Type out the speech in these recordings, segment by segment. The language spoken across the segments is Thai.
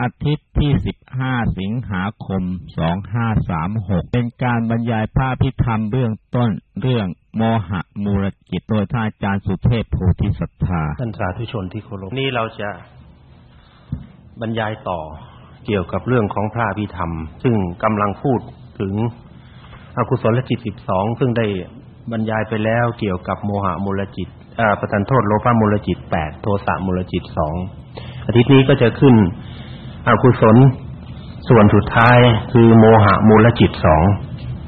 อาทิตย์ที่ 15 สิงหาคม 2536 เป็นการบรรยายพระพิธรรมเบื้องต้นเรื่องโมหะมูลจิตโดยท่านอาจารย์สุเทพโพธิสัทธาท่านสาธุชนที่เคารพนี่เราจะบรรยายต่อเกี่ยวกับเรื่องของพระพิธรรม ซึ่งกำลังพูดถึงอกุศลจิต 12 ซึ่งได้บรรยายไปแล้วเกี่ยวกับโมหะมูลจิตอ่าประทานโทษโลภะมูลจิต 8 โทสะมูลจิต 2 อาทิตย์นี้ก็จะขึ้น อกุศล ส่วนสุดท้ายคือโมหะมูลจิตสอง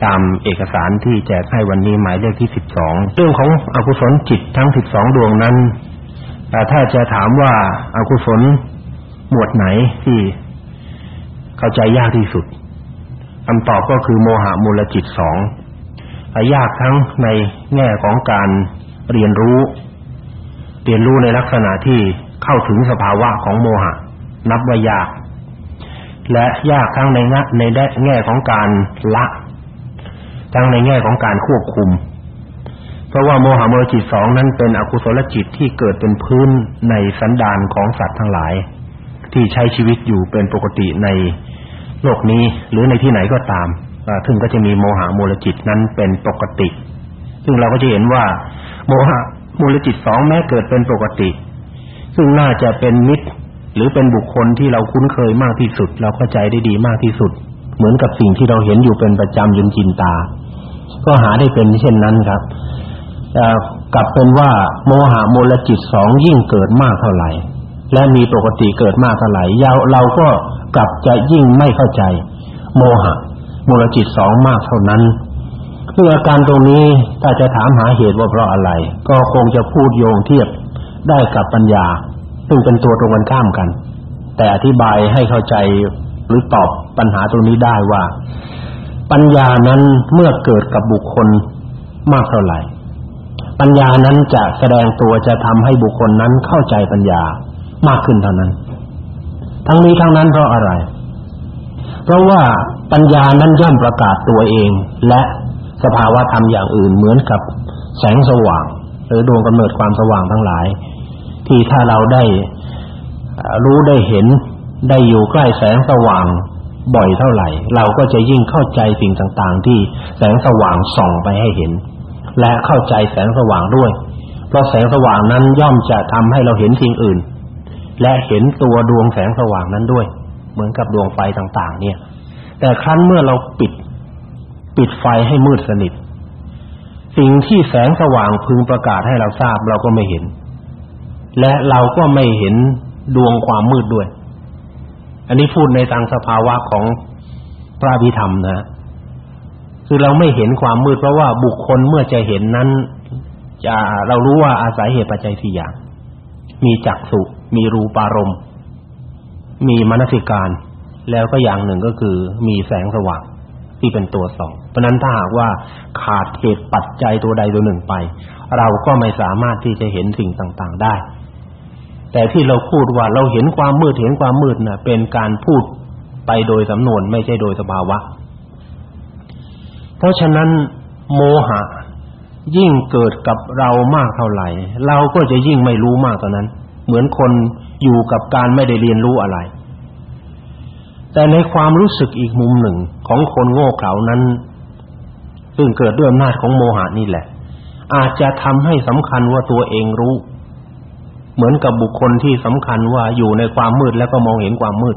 ตามเอกสารที่แจกให้วันนี้หมายเลขที่สิบสองเรื่องของอกุศลจิตทั้งสิบสองดวงนั้นแต่ถ้าจะถามว่าอากุศลหมวดไหนที่เข้าใจยากที่สุดคำตอบก็คือโมหะมูลจิตสองยากทั้งในแง่ของการเรียนรู้ เรียนรู้ในลักษณะที่เข้าถึงสภาวะของโมหะ นับว่ายาก และยากทั้งในในแง่ของการละ ทั้งในแง่ของการควบคุม เพราะว่าโมหะโมจิตสองนั้นเป็นอกุศลจิตที่เกิดเป็นพื้นในสันดานของสัตว์ทั้งหลาย ที่ใช้ชีวิตอยู่เป็นปกติในโลกนี้หรือในที่ไหนก็ตามซึ่งก็จะมีโมหะมูลจิตนั้นเป็นปกติ ซึ่งเราก็จะเห็นว่า โมหะมูลจิตสองแม้เกิดเป็นปกติ ซึ่งน่าจะเป็นมิตร หรือเป็นบุคคลที่เราคุ้นเคยมากที่สุด เราเข้าใจได้ดีมากที่สุด เหมือนกับสิ่งที่เราเห็นอยู่เป็นประจำยนจินตา ก็หาได้เป็นเช่นนั้นครับกลับเป็นว่าโมหะมูลจิตสองยิ่งเกิดมากเท่าไหร่ และมีปกติเกิดมากเท่าไหร่ยาเราก็กลับจะยิ่งไม่เข้าใจ โมหะมูลจิตสองมากเท่านั้นเพื่ออาการตรงนี้ถ้าจะถามหาเหตุว่าเพราะอะไร ก็คงจะพูดโยงเทียบได้กับปัญญา ซึ่งเป็นตัวตรงกันข้ามกัน แต่อธิบายให้เข้าใจหรือตอบปัญหาตรงนี้ได้ว่า ปัญญานั้นเมื่อเกิดกับบุคคลมากเท่าไหร่ ปัญญานั้นจะแสดงตัวจะทำให้บุคคลนั้นเข้าใจปัญญามากขึ้นเท่านั้น ทั้งนี้ทั้งนั้นเพราะอะไร เพราะว่าปัญญานั้นย่อมประกาศตัวเอง และสภาวะธรรมอย่างอื่นเหมือนกับแสงสว่าง หรือดวงกำเนิดความสว่างทั้งหลาย ที่ถ้าเราได้รู้ได้เห็นได้อยู่ใกล้แสงสว่างบ่อยเท่าไหร่ เราก็จะยิ่งเข้าใจสิ่งต่างๆ ที่แสงสว่างส่องไปให้เห็น และเข้าใจแสงสว่างด้วย เพราะแสงสว่างนั้นย่อมจะทำให้เราเห็นสิ่งอื่น และเห็นตัวดวงแสงสว่างนั้นด้วย เหมือนกับดวงไฟต่างๆ เนี่ย แต่ครั้นเมื่อเราปิด ปิดไฟให้มืดสนิท สิ่งที่แสงสว่างพึงประกาศให้เราทราบเราก็ไม่เห็น และเราก็ไม่เห็นดวงความมืดด้วย อันนี้พูดในทางสภาวะของพระพิธรรมนะ คือเราไม่เห็นความมืดเพราะว่าบุคคลเมื่อจะเห็นนั้น จะเรารู้ว่าอาศัยเหตุปัจจัยสี่อย่าง มีจักสุมีรูปารมณ์ มีมนสิการ แล้วก็อย่างหนึ่งก็คือมีแสงสว่างที่เป็นตัวสอง เพราะนั้นถ้าหากว่าขาดเหตุปัจจัยตัวใดตัวหนึ่งไป เราก็ไม่สามารถที่จะเห็นสิ่งต่าง ๆ ได้ แต่ที่เราพูดว่าเราเห็นความมืดเห็นความมืดน่ะ เป็นการพูดไปโดยสำนวนไม่ใช่โดยสภาวะ เพราะฉะนั้น โมหะ ยิ่งเกิดกับเรามากเท่าไหร่ เราก็จะยิ่งไม่รู้มากเท่านั้น เหมือนคนอยู่กับการไม่ได้เรียนรู้อะไร แต่ในความรู้สึกอีกมุมหนึ่งของคนโง่เขลานั้นซึ่งเกิดด้วยอำนาจของโมหะนี่แหละ อาจจะทำให้สำคัญว่าตัวเองรู้ เหมือนกับบุคคลที่สำคัญว่าอยู่ในความมืดแล้วก็มองเห็นความมืด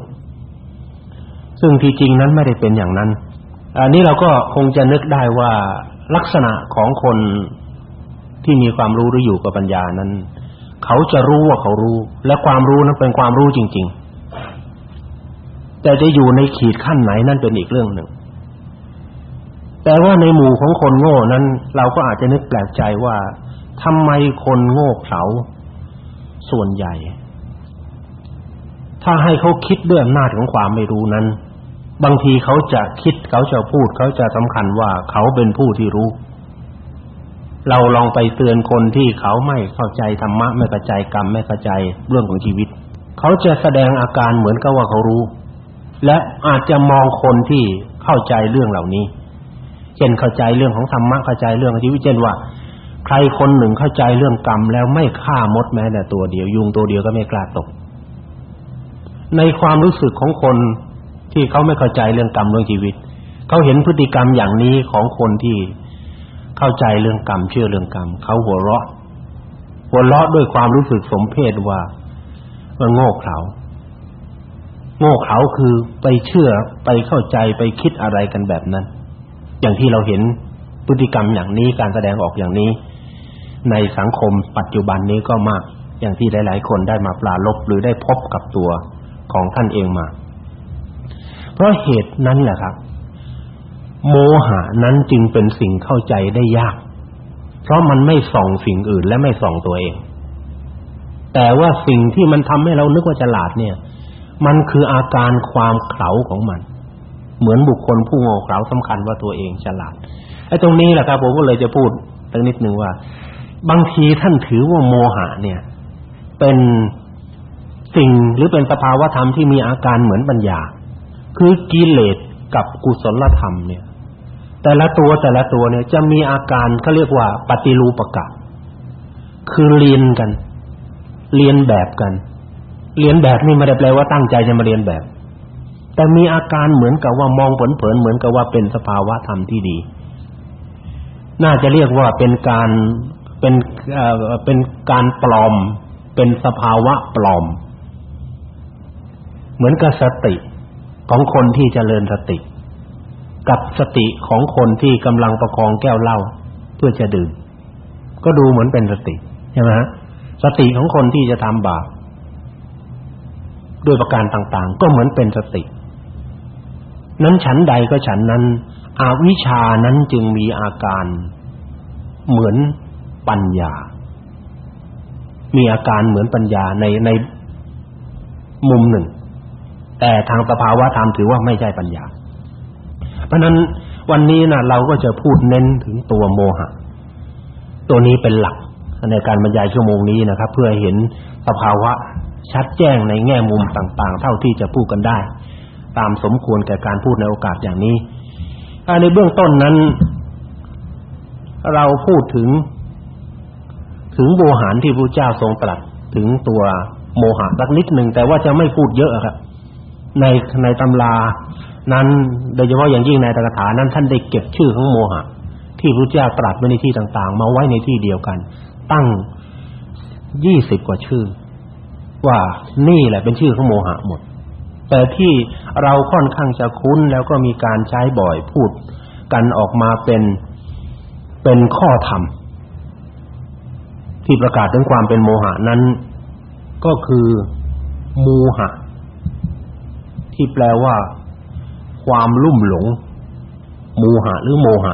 ซึ่งที่จริงนั้นไม่ได้เป็นอย่างนั้น อันนี้เราก็คงจะนึกได้ว่าลักษณะของคนที่มีความรู้หรืออยู่กับปัญญานั้น เขาจะรู้ว่าเขารู้ และความรู้นั้นเป็นความรู้จริง ๆ แต่จะอยู่ในขีดขั้นไหนนั่นเป็นอีกเรื่องหนึ่ง แต่ว่าในหมู่ของคนโง่นั้น เราก็อาจจะนึกแปลกใจว่าทำไมคนโง่เขลา ส่วนใหญ่ ถ้าให้เขาคิดด้วยอำนาจของความไม่รู้นั้น บางทีเขาจะคิดเขาจะพูด เขาจะสำคัญว่าเขาเป็นผู้ที่รู้ เราลองไปเตือนคนที่เขาไม่เข้าใจธรรมะไม่เข้าใจกรรมไม่เข้าใจเรื่องของชีวิต เขาจะแสดงอาการเหมือนกับว่าเขารู้ และอาจจะมองคนที่เข้าใจเรื่องเหล่านี้ เช่นเข้าใจเรื่องของธรรมะเข้าใจเรื่องชีวิตเช่นว่า ใครคนหนึ่งเข้าใจเรื่องกรรมแล้วไม่ฆ่ามดแม้แต่ตัวเดียว ยุงตัวเดียวก็ไม่กล้าตก ในความรู้สึกของคนที่เขาไม่เข้าใจเรื่องกรรมเรื่องชีวิต เขาเห็นพฤติกรรมอย่างนี้ของคนที่เข้าใจเรื่องกรรมเชื่อเรื่องกรรมเขาหัวเราะ หัวเราะด้วยความรู้สึกสมเพชว่ามันโง่เขลาโง่เขลาคือไปเชื่อไปเข้าใจไปคิดอะไรกันแบบนั้น อย่างที่เราเห็นพฤติกรรมอย่างนี้การแสดงออกอย่างนี้ ในสังคมปัจจุบันนี้ก็มาก อย่างที่หลาย ๆ คนได้มาปลาลบหรือได้พบกับตัวของท่านเองมา เพราะเหตุนั้นแหละครับ โมหะนั้นจึงเป็นสิ่งเข้าใจได้ยาก เพราะมันไม่ส่องสิ่งอื่นและไม่ส่องตัวเอง แต่ว่าสิ่งที่มันทำให้เรานึกว่าฉลาดเนี่ย มันคืออาการความเขลาของมัน เหมือนบุคคลผู้โง่เขลาสำคัญว่าตัวเองฉลาดไอ้ตรงนี้แหละครับผมก็เลยจะพูดสักนิดนึงว่า บางทีท่านถือว่าโมหะเนี่ย เป็นสิ่งหรือเป็นสภาวะธรรมที่มีอาการเหมือนปัญญา คือกิเลสกับกุศลธรรมเนี่ย แต่ละตัวแต่ละตัวเนี่ยจะมีอาการเขาเรียกว่าปฏิรูปกะ คือเรียนกัน เรียนแบบกัน เรียนแบบนี่ไม่ได้แปลว่าตั้งใจจะมาเรียนแบบ แต่มีอาการเหมือนกับว่ามองเผินๆเหมือนกับว่าเป็นสภาวะธรรมที่ดี น่าจะเรียกว่าเป็นการ เป็นเอ่อเป็นการปลอม เป็นสภาวะปลอม เหมือนกับสติของคนที่เจริญสติ กับสติของคนที่กำลังประคองแก้วเหล้าเพื่อจะดื่ม ก็ดูเหมือนเป็นสติใช่ไหมฮะสติของคนที่จะทำบาปด้วยประการต่าง ๆ ก็เหมือนเป็นสติ นั้นฉันใดก็ฉันนั้นอวิชานั้นจึงมีอาการเหมือน ปัญญา มีอาการเหมือนปัญญาในในมุมหนึ่ง แต่ทางสภาวะธรรมถือว่าไม่ใช่ปัญญา เพราะนั้นวันนี้นะเราก็จะพูดเน้นถึงตัวโมหะ ตัวนี้เป็นหลักในการบรรยายชั่วโมงนี้นะครับ เพื่อเห็นสภาวะชัดแจ้งในแง่มุมต่าง ๆ เท่าที่จะพูดกันได้ ตามสมควรแก่การพูดในโอกาสอย่างนี้ในเบื้องต้นนั้น เราพูดถึง ถึงโวหารที่พระเจ้าทรงตรัสถึงตัวโมหะสักนิดหนึ่งแต่ว่าจะไม่พูดเยอะครับในในตำรานั้นโดยเฉพาะอย่างยิ่งในตถกถานั้นท่านได้เก็บชื่อของโมหะ ที่พระเจ้าตรัสไว้ในที่ต่างๆ มาไว้ในที่เดียวกัน ตั้งยี่สิบกว่าชื่อ ว่านี่แหละเป็นชื่อของโมหะหมด แต่ที่เราค่อนข้างจะคุ้นแล้วก็มีการใช้บ่อยพูดกันออกมาเป็นเป็นข้อธรรม ที่ประกาศถึงความเป็นโมหะนั้น ก็คือมูหะ ที่แปลว่า ความลุ่มหลงมูหะหรือโมหะ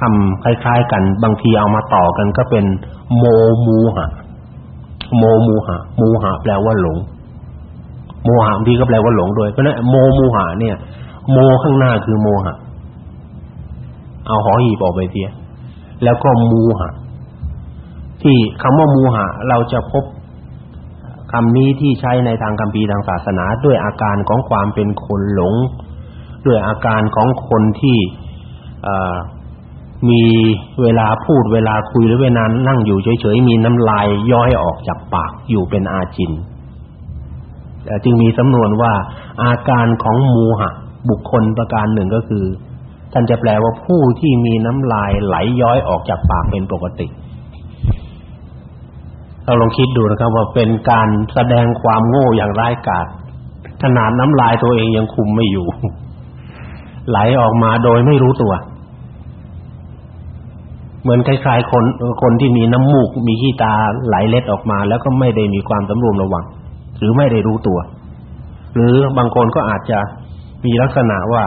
คำคล้ายๆ กันบางทีเอามาต่อกันก็เป็น โมมูหะ โมมูหะมูหะแปลว่าหลง โมหะที่ก็แปลว่าหลงด้วยเพราะนั้นโมมูหะเนี่ย โมข้างหน้าคือโมหะ เอาหอหีบออกไปเสียแล้วก็มูหะ ที่คำว่ามูหะเราจะพบคำนี้ที่ใช้ในทางคัมภีร์ทางศาสนาด้วยอาการของความเป็นคนหลง ด้วยอาการของคนที่มีเวลาพูดเวลาคุยหรือเวลานั่งอยู่เฉยๆมีน้ำลายย้อยออกจากปากอยู่เป็นอาจินจึงมีสำนวนว่าอาการของมูหะ บุคคลประการหนึ่งก็คือท่านจะแปลว่าผู้ที่มีน้ำลายไหลย้อยออกจากปากเป็นปกติ เราลองคิดดูนะครับว่าเป็นการแสดงความโง่อย่างร้ายกาจขนาดน้ำลายตัวเองยังคุมไม่อยู่ ไหลออกมาโดยไม่รู้ตัว เหมือนคล้ายๆคนคนที่มีน้ำมูก มีขี้ตาไหลเล็ดออกมา แล้วก็ไม่ได้มีความสำรวมระวัง หรือไม่ได้รู้ตัว หรือบางคนก็อาจจะมีลักษณะว่า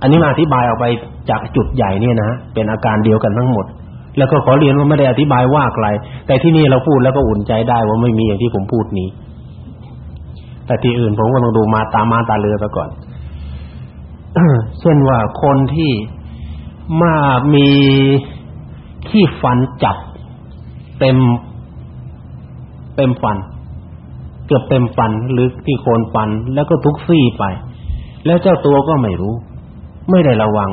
อันนี้มาอธิบายออกไปจากจุดใหญ่เนี่ยนะเป็นอาการเดียวกันทั้งหมด แล้วก็ขอเรียนว่าไม่ได้อธิบายว่าอะไกลแต่ที่นี่เราพูดแล้วก็อุ่นใจได้ว่าไม่มีอย่างที่ผมพูดนี้แต่ที่อื่นผมก็ต้องดูมาตามมาตาเรือไปก่อนเช่นว่าคนที่มามีขี้ฟันจับเต็มเต็มฟัน เกือบเต็มฟันหรือที่โคนฟันแล้วก็ทุกซี่ไป แล้วเจ้าตัวก็ไม่รู้ ไม่ได้ระวัง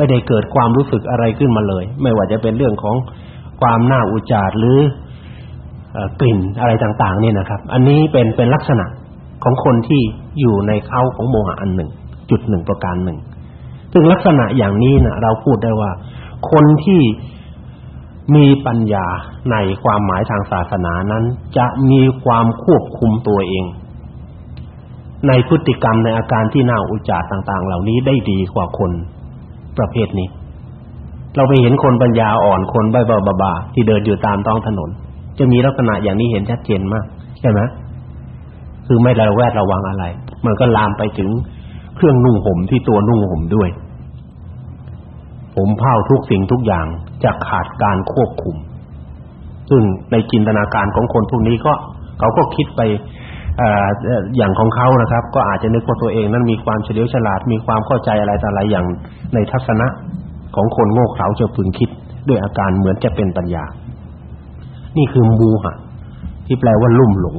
ไม่ได้เกิดความรู้สึกอะไรขึ้นมาเลย ไม่ว่าจะเป็นเรื่องของความน่าอุจารหรือกลิ่นอะไรต่างๆนี่นะครับ อันนี้เป็นเป็นลักษณะของคนที่อยู่ในเขาของโมหะอันหนึ่ง จุดหนึ่งประการหนึ่งซึ่งลักษณะอย่างนี้นะเราพูดได้ว่า คนที่มีปัญญาในความหมายทางศาสนานั้น จะมีความควบคุมตัวเอง ในพฤติกรรมในอาการที่น่าอุจจารต่าง ๆ เหล่านี้ได้ดีกว่าคน ประเภทนี้ เราไปเห็นคนปัญญาอ่อนคนบ้าๆบาที่เดินอยู่ตามท้องถนน จะมีลักษณะอย่างนี้เห็นชัดเจนมากใช่ไหมคือไม่ระแวดระวังอะไร มันก็ลามไปถึงเครื่องนุ่งห่มที่ตัวนุ่งห่มด้วย ผมเผาทุกสิ่งทุกอย่างจะขาดการควบคุม ซึ่งในจินตนาการของคนพวกนี้ก็ เขาก็คิดไป อย่างของเขานะครับ ก็อาจจะนึกว่าตัวเองนั้นมีความเฉลียวฉลาดมีความเข้าใจอะไรต่ออะไรอย่างในทัศนะของคนโง่เขลาจะพึงคิดด้วยอาการเหมือนจะเป็นปัญญา นี่คือมูหะที่แปลว่าลุ่มหลง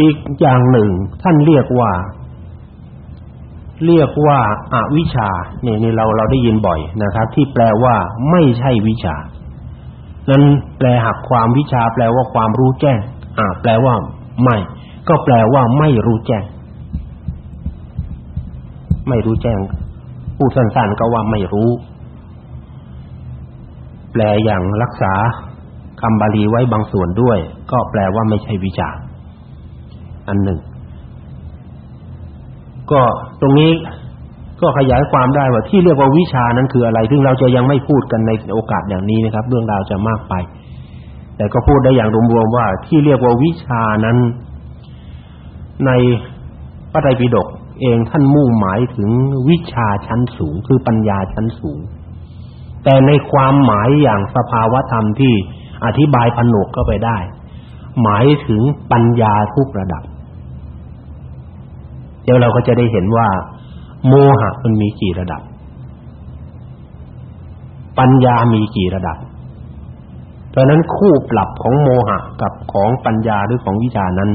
อีกอย่างหนึ่ง ท่านเรียกว่า เรียกว่าอาวิชชาเนี่ยนี่เราเราได้ยินบ่อยนะครับ ที่แปลว่า ไม่ใช่วิชา นั้นแปลหักความวิชา แปลว่าความรู้แจ้ง อ่าแปลว่าไม่ ก็แปลว่าไม่รู้แจ้ง ไม่รู้แจ้งพูดสั้นๆก็ว่าไม่รู้ แปลอย่างรักษาคำบาลีไว้บางส่วนด้วย ก็แปลว่าไม่ใช่วิชาอันหนึ่ง ก็ตรงนี้ก็ขยายความได้ว่าที่เรียกว่าวิชานั้นคืออะไรซึ่งเราจะยังไม่พูดกันในโอกาสอย่างนี้นะครับ เรื่องราวจะมากไป แต่ก็พูดได้อย่างรวมๆว่าที่เรียกว่าวิชานั้น ในพระไตรปิฎกเองท่านมุ่งหมายถึงวิชาชั้นสูงคือปัญญาชั้นสูง แต่ในความหมายอย่างสภาวธรรมที่อธิบายผนวกเข้าไปได้ หมายถึงปัญญาทุกระดับ เดี๋ยวเราก็จะได้เห็นว่า โมหะมันมีกี่ระดับ ปัญญามีกี่ระดับ ดังนั้นคู่ปรับของโมหะกับของปัญญาหรือของวิชานั้น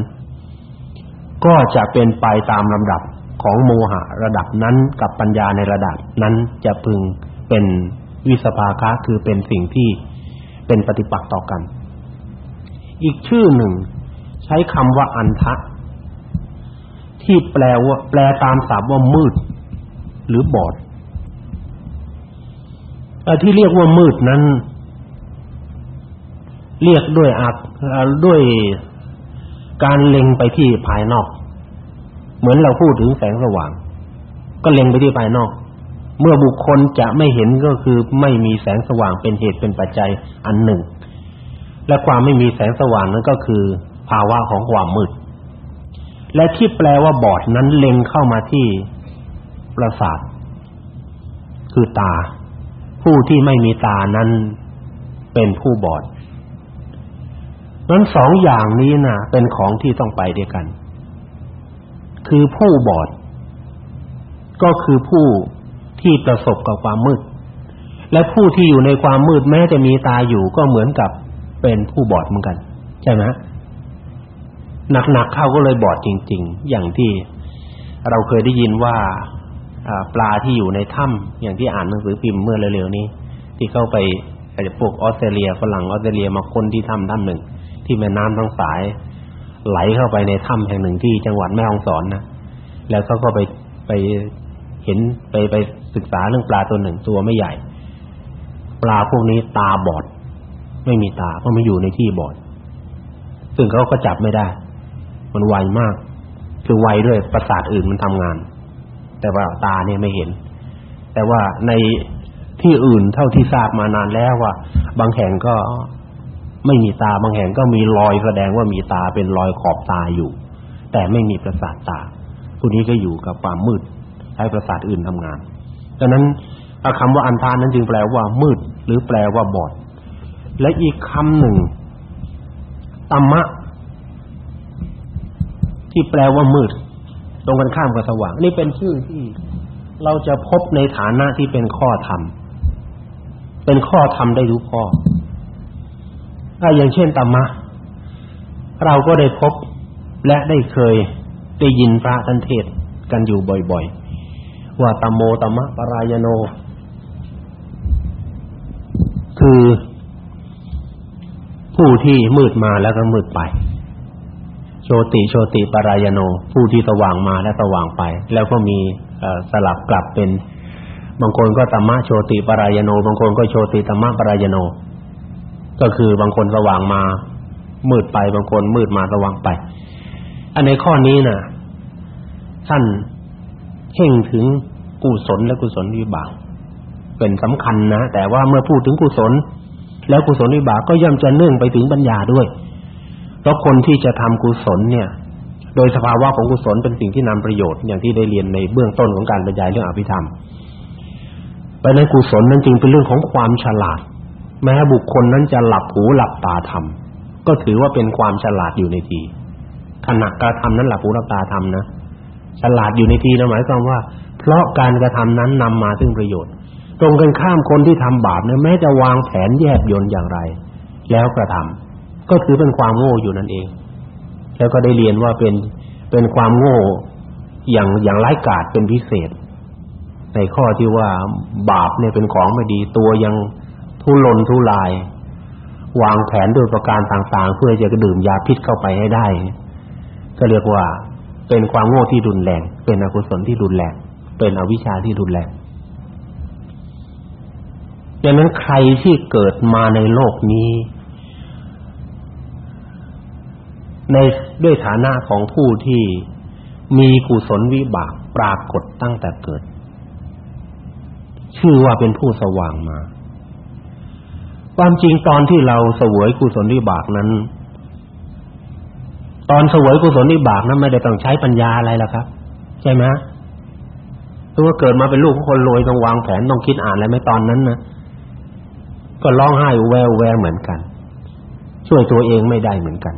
ก็จะเป็นไปตามลำดับของโมหะระดับนั้นกับปัญญาในระดับนั้นจะพึงเป็นวิสภาคะคือเป็นสิ่งที่เป็นปฏิปักษ์ต่อกัน อีกชื่อหนึ่ง ใช้คำว่าอันทะ ที่แปลว่า แปลตามศัพท์ว่ามืด หรือบอดที่เรียกว่ามืดนั้น เรียกด้วยอักด้วยการเล็งไปที่ภายนอก เหมือนเราพูดถึงแสงสว่าง ก็เล็งไปที่ภายนอก เมื่อบุคคลจะไม่เห็นก็คือไม่มีแสงสว่างเป็นเหตุเป็นปัจจัยอันหนึ่ง และความไม่มีแสงสว่างนั้นก็คือภาวะของความมืด และที่แปลว่าบอดนั้นเล็งเข้ามาที่ประสาทคือตา ผู้ที่ไม่มีตานั้นเป็นผู้บอด นั้นสองอย่างนี้นะเป็นของที่ต้องไปด้วยกัน คือผู้บอด ก็คือผู้ที่ประสบกับความมืด และผู้ที่อยู่ในความมืดแม้จะมีตาอยู่ก็เหมือนกับเป็นผู้บอดเหมือนกัน ใช่ไหมหนักๆเข้าก็เลยบอดจริง ๆ อย่างที่เราเคยได้ยินว่าปลาที่อยู่ในถ้ำอย่างที่อ่านหนังสือพิมพ์เมื่อเร็วๆนี้ ที่เข้าไปพวกออสเตรเลียฝรั่งออสเตรเลียมาคนที่ถ้ำถ้ำหนึ่ง ที่แม่น้ำทั้งสาย ไหลเข้าไปในถ้ำแห่งหนึ่งที่จังหวัดแม่ฮ่องสอนนะแล้วเขาก็ไปไปเห็นไปไปศึกษาเรื่องปลาตัวหนึ่งตัวไม่ใหญ่ ปลาพวกนี้ตาบอด ไม่มีตาเพราะมันอยู่ในที่บอด ซึ่งเขาก็จับไม่ได้ มันไวมาก คือไวด้วยประสาทอื่นมันทำงาน แต่ว่าตาเนี่ยไม่เห็น แต่ว่าในที่อื่นเท่าที่ทราบมานานแล้วว่า บางแห่งก็ ไม่มีตาบางแห่งก็มีรอยแสดงว่ามีตาเป็นรอยขอบตาอยู่ แต่ไม่มีประสาทตาผู้นี้ก็อยู่กับความมืดใช้ประสาทอื่นทำงานดังนั้นคำว่าอันทานนั้นจึงแปลว่ามืด หรือแปลว่าบอด และอีกคำหนึ่งตัมมะ ที่แปลว่ามืด ตรงกันข้ามกับสว่าง นี่เป็นชื่อที่เราจะพบในฐานะที่เป็นข้อธรรมเป็นข้อธรรมได้ทุกข้อ ถ้าอย่างเช่นตัมมะ เราก็ได้พบและได้เคยได้ยินพระท่านเทศกันอยู่บ่อยๆ ว่าตัมโมตัมมะปรายโน คือผู้ที่มืดมาแล้วก็มืดไป โชติโชติปรายโน ผู้ที่สว่างมาและสว่างไป แล้วก็มีสลับกลับเป็น บางคนก็ธรรมะโชติปรายโน บางคนก็โชติธรรมะปรายโน ก็คือบางคนสว่างมา มืดไปบางคนมืดมาสว่างไป อันในข้อนี้น่ะท่านเข่งถึงกุศลและกุศลวิบากเป็นสำคัญนะแต่ว่าเมื่อพูดถึงกุศล แล้วกุศลวิบากก็ย่อมจะเนื่องไปถึงปัญญาด้วย เพราะคนที่จะทำกุศลเนี่ย โดยสภาวะของกุศลเป็นสิ่งที่นำประโยชน์อย่างที่ได้เรียนในเบื้องต้นของการบรรยายเรื่องอภิธรรมไปในกุศลนั้นจึงเป็นเรื่องของความฉลาด แม้บุคคลนั้นจะหลับหูหลับตาทำก็ถือว่าเป็นความฉลาดอยู่ในทีขณะกระทำนั้นหลับหูหลับตาทำนะฉลาดอยู่ในทีนะหมายความว่า เพราะการกระทำนั้นนำมาซึ่งประโยชน์ ตรงกันข้ามคนที่ทำบาปเนี่ยแม้จะวางแผนแยบยลอย่างไร แล้วกระทำก็ถือเป็นความโง่อยู่นั่นเอง แล้วก็ได้เรียนว่าเป็นเป็นความโง่อย่างอย่างไร้กาจเป็นพิเศษ ในข้อที่ว่าบาปเนี่ยเป็นของไม่ดีตัวยัง ทุรนทุราย วางแผนโดยประการต่างๆ เพื่อจะดื่มยาพิษเข้าไปให้ได้ ก็เรียกว่าเป็นความโง่ที่รุนแรง เป็นอกุศลที่รุนแรง เป็นอวิชชาที่รุนแรงดังนั้นใครที่เกิดมาในโลกนี้ ในด้วยฐานะของผู้ที่มีกุศลวิบากปรากฏตั้งแต่เกิด ชื่อว่าเป็นผู้สว่างมา ความจริงตอนที่เราเสวยกุศลวิบากนั้น ตอนเสวยกุศลนิบากนั้นไม่ได้ต้องใช้ปัญญาอะไรล่ะครับ ใช่ไหมตัวเกิดมาเป็นลูกของคนรวยต้องวางแผนต้องคิดอ่านอะไรไหมตอนนั้นนะก็ร้องไห้แววแววเหมือนกัน ช่วยตัวเองไม่ได้เหมือนกัน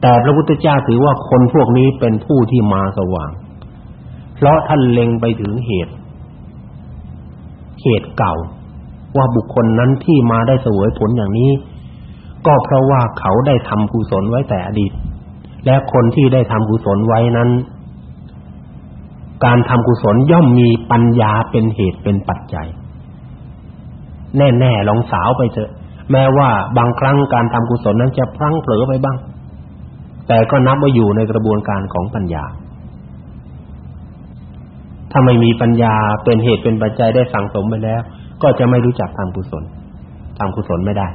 แต่พระพุทธเจ้าถือว่าคนพวกนี้เป็นผู้ที่มาสว่าง เพราะท่านเล็งไปถึงเหตุ เหตุเก่า ว่าบุคคลนั้นที่มาได้เสวยผลอย่างนี้ ก็เพราะว่าเขาได้ทำกุศลไว้แต่อดีต และคนที่ได้ทำกุศลไว้นั้น การทำกุศลย่อมมีปัญญาเป็นเหตุเป็นปัจจัย แน่ๆลองสาวไปเถอะ แม้ว่าบางครั้งการทำกุศลนั้นจะพลั้งเผลอไปบ้าง แต่ก็นับว่าอยู่ในกระบวนการของปัญญาถ้าไม่มีปัญญาเป็นเหตุเป็นปัจจัยได้สั่งสมไปแล้ว ก็จะไม่รู้จักทำกุศลทำกุศลไม่ได้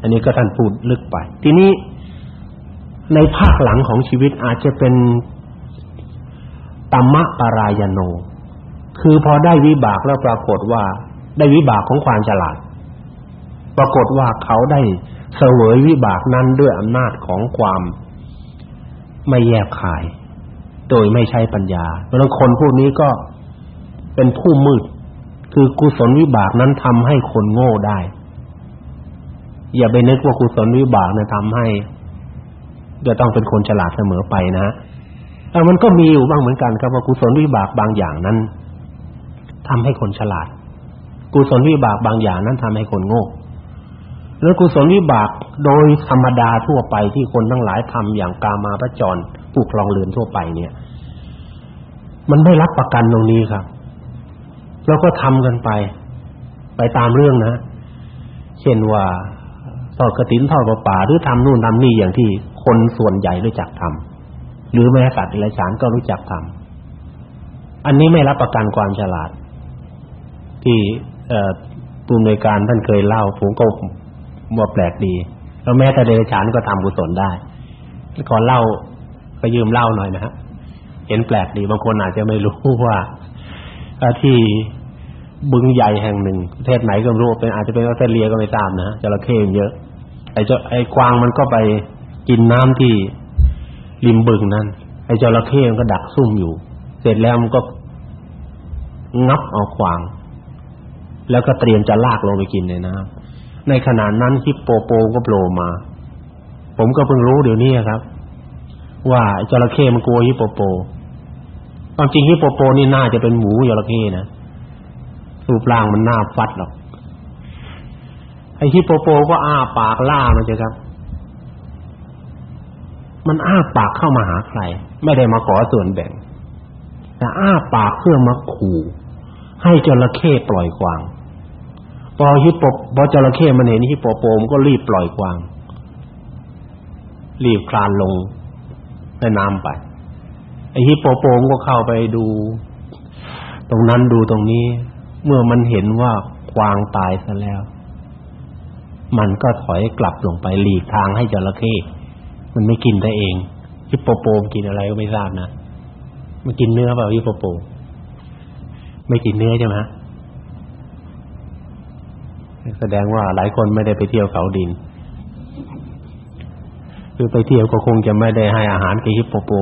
อันนี้ก็ท่านพูดลึกไป ทีนี้ในภาคหลังของชีวิตอาจจะเป็นตัมมะปารายโน คือพอได้วิบากแล้วปรากฏว่า ได้วิบากของความฉลาด ปรากฏว่าเขาได้เสวยวิบากนั้นด้วยอำนาจของความไม่แยกขาย โดยไม่ใช้ปัญญาเพราะคนพวกนี้ก็ เป็นผู้มืด คือกุศลวิบากนั้นทำให้คนโง่ได้ อย่าไปนึกว่ากุศลวิบากเนี่ยทำให้ จะต้องเป็นคนฉลาดเสมอไปนะแต่มันก็มีอยู่บ้างเหมือนกันครับว่ากุศลวิบากบางอย่างนั้นทำให้คนฉลาด กุศลวิบากบางอย่างนั้นทำให้คนโง่หรือกุศลวิบากโดยธรรมดาทั่วไปที่คนทั้งหลายทำอย่างกามาพระจรผู้ครองเรือนทั่วไปเนี่ย มันไม่รับประกันตรงนี้ครับ แล้วก็ทำกันไป ไปตามเรื่องนะ เช่นว่าทอดกฐินทอดประปาหรือทำนู่นทำนี่อย่างที่คนส่วนใหญ่รู้จักทำหรือแม้สัตว์และฉานก็รู้จักทำอันนี้ไม่รับประกันความฉลาด ที่เอ่อผู้อำนวยการท่านเคยเล่าผมก็ว่าแปลกดีแล้วแม้แต่เดรัจฉานก็ทำกุศลได้ก่อนเล่าก็ยืมเล่าหน่อยนะฮะเห็นแปลกดีบางคนอาจจะไม่รู้ว่าที่ บึงใหญ่แห่งหนึ่งประเทศไหนก็ไม่รู้เป็นอาจจะเป็นออสเตรเลียก็ไม่ทราบนะจระเข้เยอะไอ้เจ้าไอ้กวางมันก็ไปกินน้ำที่ริมบึงนั้นไอ้จระเข้มันก็ดักซุ่มอยู่ เสร็จแล้วมันก็งับเอากวาง แล้วก็เตรียมจะลากลงไปกินในน้ำในขณะนั้นฮิปโปโปก็โผล่มา ผมก็เพิ่งรู้เดี๋ยวนี้ครับ ว่าจระเข้มันกลัวฮิปโปโปความจริงฮิปโปโปนี่น่าจะเป็นหมูจระเข้นะ รูปร่างมันน่าฟัดหรอกไอ้ฮิปโปโปก็อ้าปากล่ามันจะครับ มันอ้าปากเข้ามาหาใคร ไม่ได้มาขอส่วนแบ่ง แต่อ้าปากเพื่อมาขู่ให้จระเข้ปล่อยกวาง พอฮิปโปพอจระเข้มันเห็นฮิปโปโปมันก็รีบปล่อยกวาง รีบคลานลงในน้ำไป ไอ้ฮิปโปโปมก็เข้าไปดู ตรงนั้นดูตรงนี้ เมื่อมันเห็นว่ากวางตายซะแล้ว มันก็ถอยกลับลงไปหลีกทางให้จระเข้มันไม่กินได้เองฮิปโปโปมกินอะไรก็ไม่ทราบนะมันกินเนื้อเปล่าฮิปโปโปไม่กินเนื้อใช่ไหมแสดงว่าหลายคนไม่ได้ไปเที่ยวเขาดิน คือไปเที่ยวก็คงจะไม่ได้ให้อาหารกับฮิปโปโป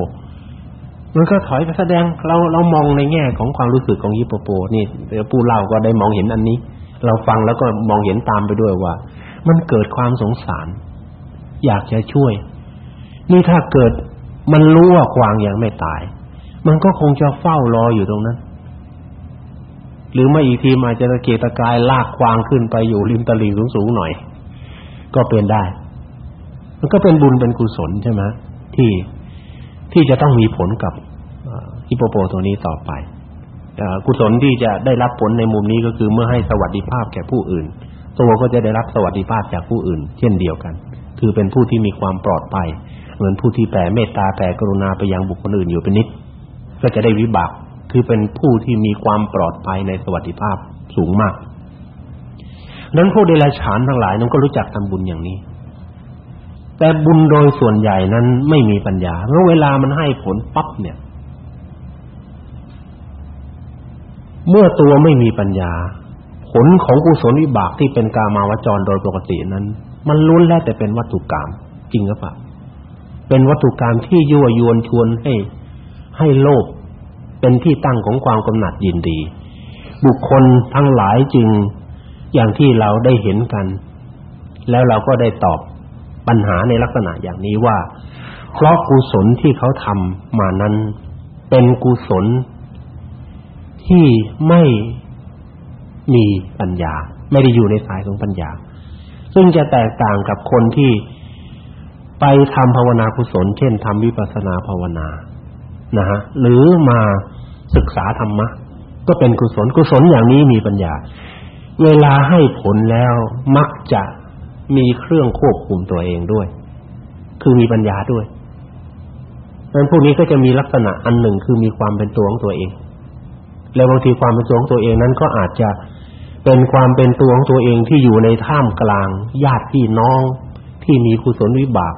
มันก็ถอยไปแสดงเราเรามองในแง่ของความรู้สึกของฮิปโปโปนี่เดี๋ยวผู้เล่าก็ได้มองเห็นอันนี้ เราฟังแล้วก็มองเห็นตามไปด้วยว่า มันเกิดความสงสาร อยากจะช่วย นี่ถ้าเกิดมันรู้ว่ากวางยังไม่ตาย มันก็คงจะเฝ้ารออยู่ตรงนั้น หรือไม่อีกทีอาจจะตะเกียกตะกายลากควางขึ้นไปอยู่ริมตลิ่งสูงๆหน่อย ก็เป็นได้ มันก็เป็นบุญเป็นกุศลใช่ไหมที่ที่จะต้องมีผลกับ ฮิปโปโปตัวนี้ต่อไปกุศลที่จะได้รับผลในมุมนี้ก็คือเมื่อให้สวัสดิภาพแก่ผู้อื่น ตัวก็จะได้รับสวัสดิภาพจากผู้อื่น เช่นเดียวกัน คือเป็นผู้ที่มีความปลอดภัยเหมือนผู้ที่แผ่เมตตาแผ่กรุณาไปยังบุคคลอื่นอยู่เป็นนิด ก็จะได้วิบากคือเป็นผู้ที่มีความปลอดภัยในสวัสดิภาพสูงมาก นั้นพวกเดรัจฉานทั้งหลายนั้นก็รู้จักทำบุญอย่างนี้ แต่บุญโดยส่วนใหญ่นั้นไม่มีปัญญาเมื่อเวลามันให้ผลปั๊บเนี่ย เมื่อตัวไม่มีปัญญา ผลของกุศลวิบากที่เป็นกามาวจรโดยปกตินั้น มันล้วนแล้วแต่เป็นวัตถุกรรมจริงหรือเปล่าเป็นวัตถุกรรมที่ยั่วยวนชวนให้ให้โลภเป็นที่ตั้งของความกำหนัดยินดี บุคคลทั้งหลายจึงอย่างที่เราได้เห็นกัน แล้วเราก็ได้ตอบปัญหาในลักษณะอย่างนี้ว่า เพราะกุศลที่เขาทำมานั้น เป็นกุศล ที่ไม่มีปัญญา ไม่ได้อยู่ในสายของปัญญา ซึ่งจะแตกต่างกับคนที่ไปทำภาวนากุศล เช่นทำวิปัสสนาภาวนานะฮะหรือมาศึกษาธรรมะ ก็เป็นกุศลกุศลอย่างนี้มีปัญญา เวลาให้ผลแล้วมักจะมีเครื่องควบคุมตัวเองด้วย คือมีปัญญาด้วยดังนั้นพวกนี้ก็จะมีลักษณะอันหนึ่งคือมีความเป็นตัวของตัวเอง แล้วบางทีความเป็นตัวของตัวเองนั้นก็อาจจะเป็นความเป็นตัวของตัวเองที่อยู่ในท่ามกลาง ญาติพี่น้องที่มีกุศลวิบาก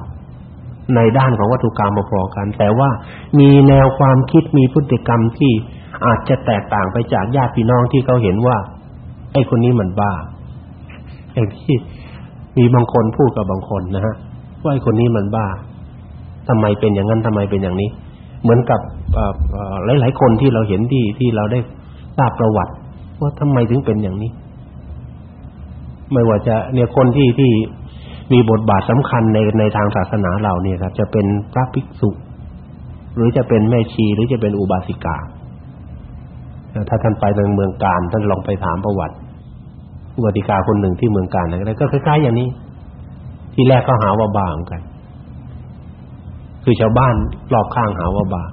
ในด้านของวัตถุกรรมพอๆกัน แต่ว่ามีแนวความคิดมีพฤติกรรมที่อาจจะแตกต่างไปจากญาติพี่น้องที่เขาเห็นว่า ไอ้คนนี้มันบ้าไอ้ที่มีบางคนพูดกับบางคนนะฮะว่าไอ้คนนี้มันบ้าทำไมเป็นอย่างนั้นทำไมเป็นอย่างนี้ เหมือนกับ หลายๆคนที่เราเห็นที่ที่เราได้ทราบประวัติ ว่าทำไมถึงเป็นอย่างนี้ ไม่ว่าจะเนี่ยคนที่ที่มีบทบาทสำคัญในในทางศาสนาเราเนี่ยครับจะเป็นพระภิกษุ หรือจะเป็นแม่ชีหรือจะเป็นอุบาสิกาถ้าท่านไปในเมืองการท่านลองไปถามประวัติอุบาสิกาคนหนึ่งที่เมืองการอะไรก็คล้ายๆอย่างนี้ ที่แรกก็หาว่าบ้าเหมือนกัน คือชาวบ้านรอบข้างหาว่าบ้า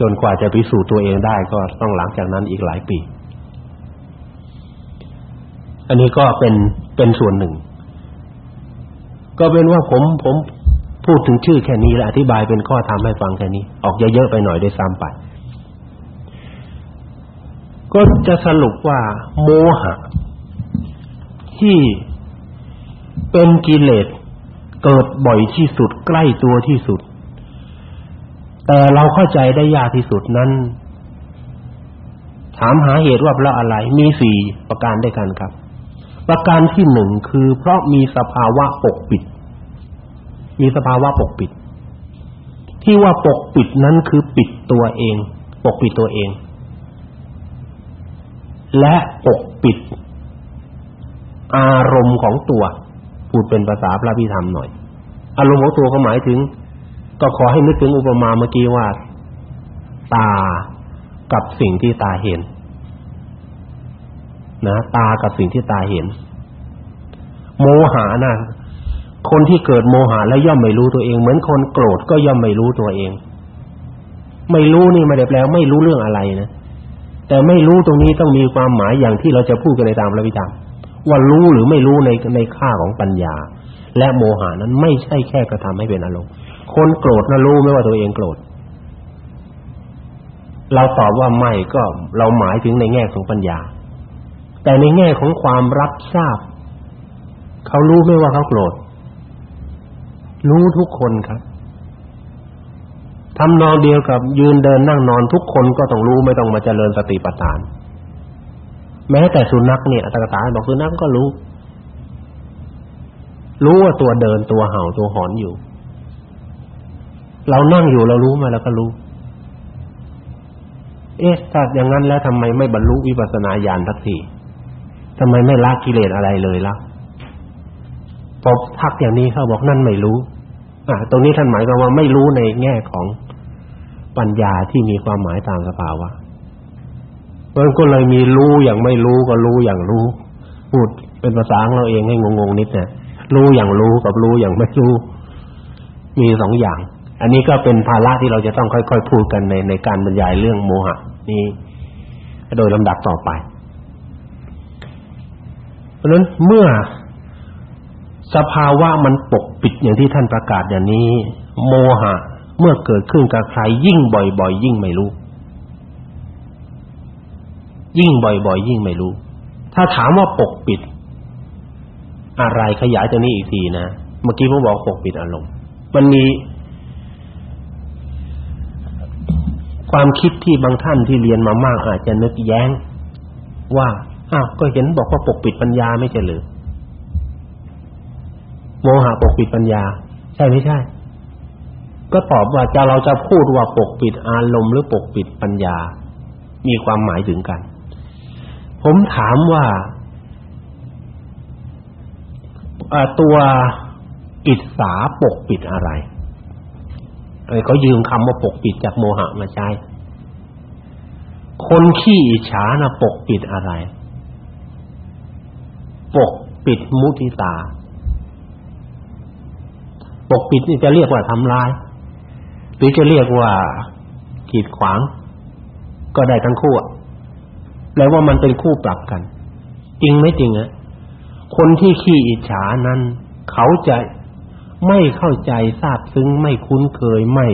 จนกว่าจะพิสูจน์ตัวเองได้ก็ต้องหลังจากนั้นอีกหลายปี อันนี้ก็เป็นเป็นส่วนหนึ่ง ก็เป็นว่าผมผมพูดถึงชื่อแค่นี้และอธิบายเป็นข้อธรรมให้ฟังแค่นี้ ออกเยอะๆไปหน่อยด้วยซ้ำไปก็จะสรุปว่า โมหะ ที่เป็นกิเลสเกิดบ่อยที่สุดใกล้ตัวที่สุด แต่เราเข้าใจได้ยากที่สุดนั้น ถามหาเหตุว่าเพราะอะไรมีสี่ประการด้วยกันครับ ประการที่หนึ่งคือเพราะมีสภาวะปกปิด มีสภาวะปกปิด ที่ว่าปกปิดนั้นคือปิดตัวเอง ปกปิดตัวเอง และปกปิด อารมณ์ของตัว พูดเป็นภาษาพระพิธรรมหน่อย อารมณ์ของตัวก็หมายถึง ก็ขอให้นึกถึงอุปมาเมื่อกี้ว่า ตากับสิ่งที่ตาเห็น นะตากับสิ่งที่ตาเห็น โมหะนะคนที่เกิดโมหะแล้วย่อมไม่รู้ตัวเอง เหมือนคนโกรธก็ย่อมไม่รู้ตัวเอง ไม่รู้นี่ไม่ได้แปลว่าไม่รู้เรื่องอะไรนะแต่ไม่รู้ตรงนี้ต้องมีความหมายอย่างที่เราจะพูดกันในตามพระวิธรรมว่ารู้หรือไม่รู้ในในค่าของปัญญา และโมหานั้นไม่ใช่แค่กระทำให้เป็นอารมณ์ คนโกรธนะรู้ไหมว่าตัวเองโกรธ เราตอบว่าไม่ก็เราหมายถึงในแง่ของปัญญา แต่ในแง่ของความรับทราบ เขารู้ไหมว่าเขาโกรธ รู้ทุกคนครับทำนองเดียวกับยืนเดินนั่งนอนทุกคนก็ต้องรู้ไม่ต้องมาเจริญสติปัฏฐาน แม้แต่สุนัขเนี่ยอัตถกถาบอกสุนัขก็รู้ รู้ว่าตัวเดินตัวเห่าตัวหอนอยู่ เรานั่งอยู่เรารู้มาแล้วก็รู้ เอ๊ะถ้าอย่างนั้นแล้วทำไมไม่บรรลุวิปัสสนาญาณสักทีทำไมไม่ละกิเลสอะไรเลยล่ะพอทักอย่างนี้เขาบอกนั่นไม่รู้อ่าตรงนี้ท่านหมายความว่าไม่รู้ในแง่ของปัญญาที่มีความหมายตามสภาวะมันก็เลยมีรู้อย่างไม่รู้ก็รู้อย่างรู้ พูดเป็นภาษาของเราเองให้งงๆนิดนะรู้อย่างรู้กับรู้อย่างไม่รู้ มีสองอย่าง อันนี้ก็เป็นภาระที่เราจะต้องค่อยๆพูดกันในในการบรรยายเรื่องโมหะนี้โดยลำดับต่อไป เพราะฉะนั้นเมื่อสภาวะมันปกปิดอย่างที่ท่านประกาศอย่างนี้ โมหะเมื่อเกิดขึ้นกับใครยิ่งบ่อยๆ ยิ่งไม่รู้ ยิ่งบ่อยๆ ยิ่งไม่รู้ ถ้าถามว่าปกปิด อะไรขยายตัวนี้อีกทีนะ เมื่อกี้ผมบอกปกปิดอารมณ์ มันมี ความคิดที่บางท่านที่เรียนมามากอาจจะนึกแย้ง ว่าอ้าวก็เห็นบอกว่าปกปิดปัญญาไม่ใช่หรือโมหะปกปิดปัญญา ใช่ไม่ใช่ ก็ตอบว่าจะเราจะพูดว่าปกปิดอารมณ์หรือปกปิดปัญญา มีความหมายถึงกัน ผมถามว่าตัวอิสสาปกปิดอะไร เอ้เขายืมคำว่าปกปิดจากโมหะมาใช้ คนขี้อิจฉานะปกปิดอะไร ปกปิดมุทิตา ปกปิดนี่จะเรียกว่าทำลาย หรือจะเรียกว่าขีดขวาง ก็ได้ทั้งคู่แปลว่ามันเป็นคู่ปรับกัน จริงไหมจริงอะคนที่ขี้อิจฉานั้น เขาจะ ไม่เข้าใจทราบซึ้งไม่คุ้นเคยไม่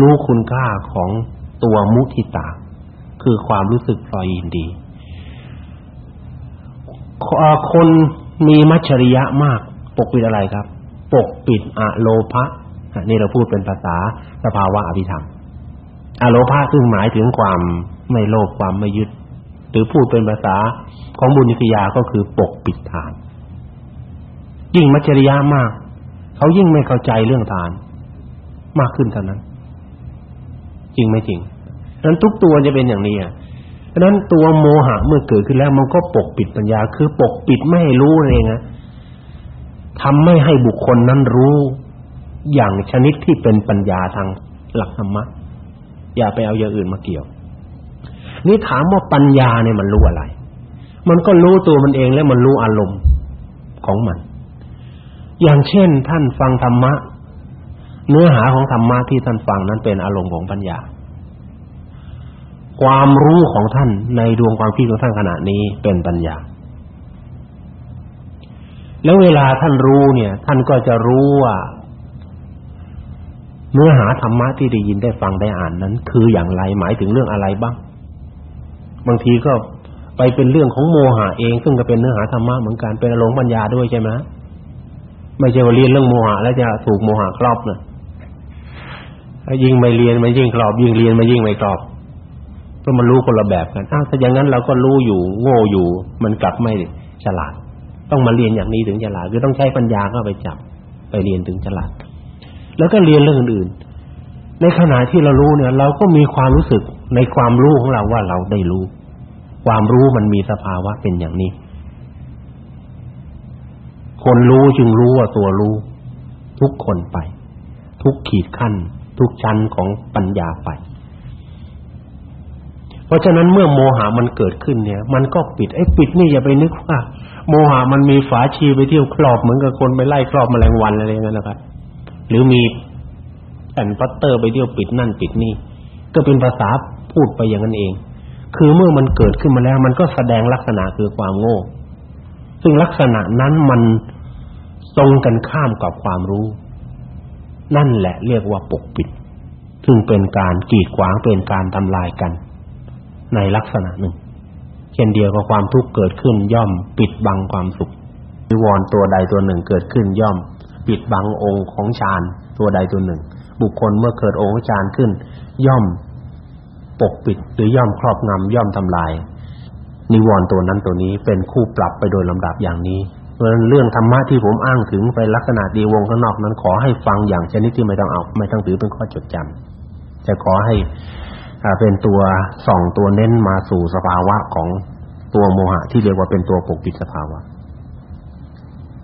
รู้คุณค่าของตัวมุทิตา คือความรู้สึกพลอยยินดี คนมีมัจฉริยะมาก ปกปิดอะไรครับ ปกปิดอโลภะนี่เราพูดเป็นภาษาสภาวะอภิธรรมอโลภะซึ่งหมายถึงความไม่โลภความไม่ยึด หรือพูดเป็นภาษาของบุญญยาก็คือปกปิดทานยิ่งมัจฉริยะมาก เขายิ่งไม่เข้าใจเรื่องทาน มากขึ้นเท่านั้น จริงไหมจริงนั้นทุกตัวจะเป็นอย่างนี้อะเพราะนั้นตัวโมหะเมื่อเกิดขึ้นแล้วมันก็ปกปิดปัญญา คือปกปิดไม่ให้รู้เองนะทำไม่ให้บุคคลนั้นรู้อย่างชนิดที่เป็นปัญญาทางหลักธรรมะ อย่าไปเอาอย่างอื่นมาเกี่ยว นี่ถามว่าปัญญาเนี่ยมันรู้อะไร มันก็รู้ตัวมันเองและมันรู้อารมณ์ของมัน อย่างเช่น ท่านฟังธรรมะ เนื้อหาของธรรมะที่ท่านฟังนั้นเป็นอารมณ์ของปัญญา ความรู้ของท่านในดวงความคิดของท่านขณะนี้เป็นปัญญา แล้วเวลาท่านรู้เนี่ย ท่านก็จะรู้ว่าเนื้อหาธรรมะที่ได้ยินได้ฟังได้อ่านนั้น คืออย่างไรหมายถึงเรื่องอะไรบ้าง บางทีก็ไปเป็นเรื่องของโมหะเอง ซึ่งก็เป็นเนื้อหาธรรมะเหมือนกันเป็นอารมณ์ปัญญาด้วยใช่ไหม ไม่ใช่ว่าเรียนเรื่องโมหะแล้วจะถูกโมหะครอบนะยิ่งไม่เรียนมันยิ่งครอบ ยิ่งเรียนมันยิ่งไม่ครอบก็มันรู้คนละแบบกันอ้าวถ้าอย่างนั้นเราก็รู้อยู่ โง่อยู่ มันกลับไม่ฉลาด ต้องมาเรียนอย่างนี้ถึงฉลาดคือต้องใช้ปัญญาเข้าไปจับ ไปเรียนถึงฉลาด แล้วก็เรียนเรื่องอื่นในขณะที่เรารู้เนี่ย เราก็มีความรู้สึกในความรู้ของเราว่าเราได้รู้ ความรู้มันมีสภาวะเป็นอย่างนี้ คนรู้จึงรู้ว่าตัวรู้ ทุกคนไป ทุกขีดขั้น ทุกชั้นของปัญญาไป เพราะฉะนั้นเมื่อโมหะมันเกิดขึ้นเนี่ย มันก็ปิดไอ้ปิดนี่อย่าไปนึกว่า โมหะมันมีฝาชีไปเที่ยวครอบเหมือนกับคนไปไล่ครอบแมลงวันอะไรอย่างนั้นนะครับหรือมีแผ่นพัตเตอร์ไปเที่ยวปิดนั่นปิดนี่ก็เป็นภาษาพูดไปอย่างนั้นเอง คือเมื่อมันเกิดขึ้นมาแล้ว มันก็แสดงลักษณะคือความโง่ ซึ่งลักษณะนั้นมัน ตรงกันข้ามกับความรู้ นั่นแหละเรียกว่าปกปิด ซึ่งเป็นการกีดขวางเป็นการทำลายกัน ในลักษณะหนึ่ง เช่นเดียวกับความทุกข์เกิดขึ้นย่อมปิดบังความสุขนิวรณ์ตัวใดตัวหนึ่งเกิดขึ้นย่อม ปิดบังองค์ของฌานตัวใดตัวหนึ่ง บุคคลเมื่อเกิดองค์ฌานขึ้น ย่อมปกปิดหรือย่อมครอบงำย่อมทำลายนิวรณ์ตัวนั้นตัวนี้เป็นคู่ปรับไปโดยลำดับอย่างนี้ ราะเรื่องธรรมะที่ผมอ้างถึงไปลักษณะดีวงข้างนอกนั้นขอให้ฟังอย่างชนิดที่ไม่ต้องเอาไม่ต้องถือเป็นข้อจดจำจะขอให้เป็นตัวส่องตัวเน้นมาสู่สภาวะของตัวโมหะที่เรียกว่าเป็นตัวปกปิดสภาวะ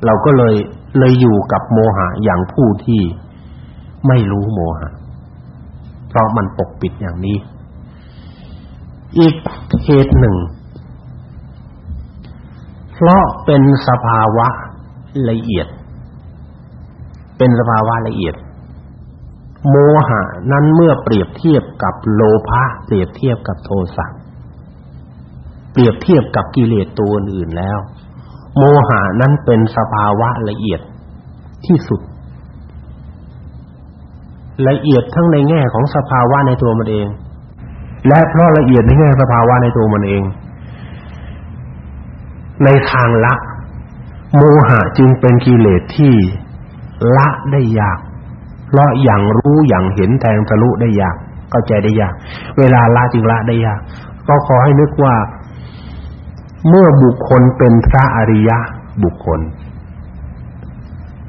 เราก็เลยเลยอยู่กับโมหะอย่างผู้ที่ไม่รู้โมหะ เพราะมันปกปิดอย่างนี้ อีกเหตุหนึ่ง เพราะเป็นสภาวะละเอียด เป็นสภาวะละเอียด โมหะนั้นเมื่อเปรียบเทียบกับโลภะเปรียบเทียบกับโทสะเปรียบเทียบกับกิเลสตัวอื่นแล้ว โมหะนั้นเป็นสภาวะละเอียดที่สุด ละเอียดทั้งในแง่ของสภาวะในตัวมันเอง และเพราะละเอียดในแง่สภาวะในตัวมันเอง ในทางละโมหะจึงเป็นกิเลสที่ละได้ยากเพราะอย่างรู้อย่างเห็นแทงทะลุได้ยากเข้าใจได้ยาก เวลาละจึงละได้ยาก ก็ขอให้นึกว่า เมื่อบุคคลเป็นพระอริยะบุคคล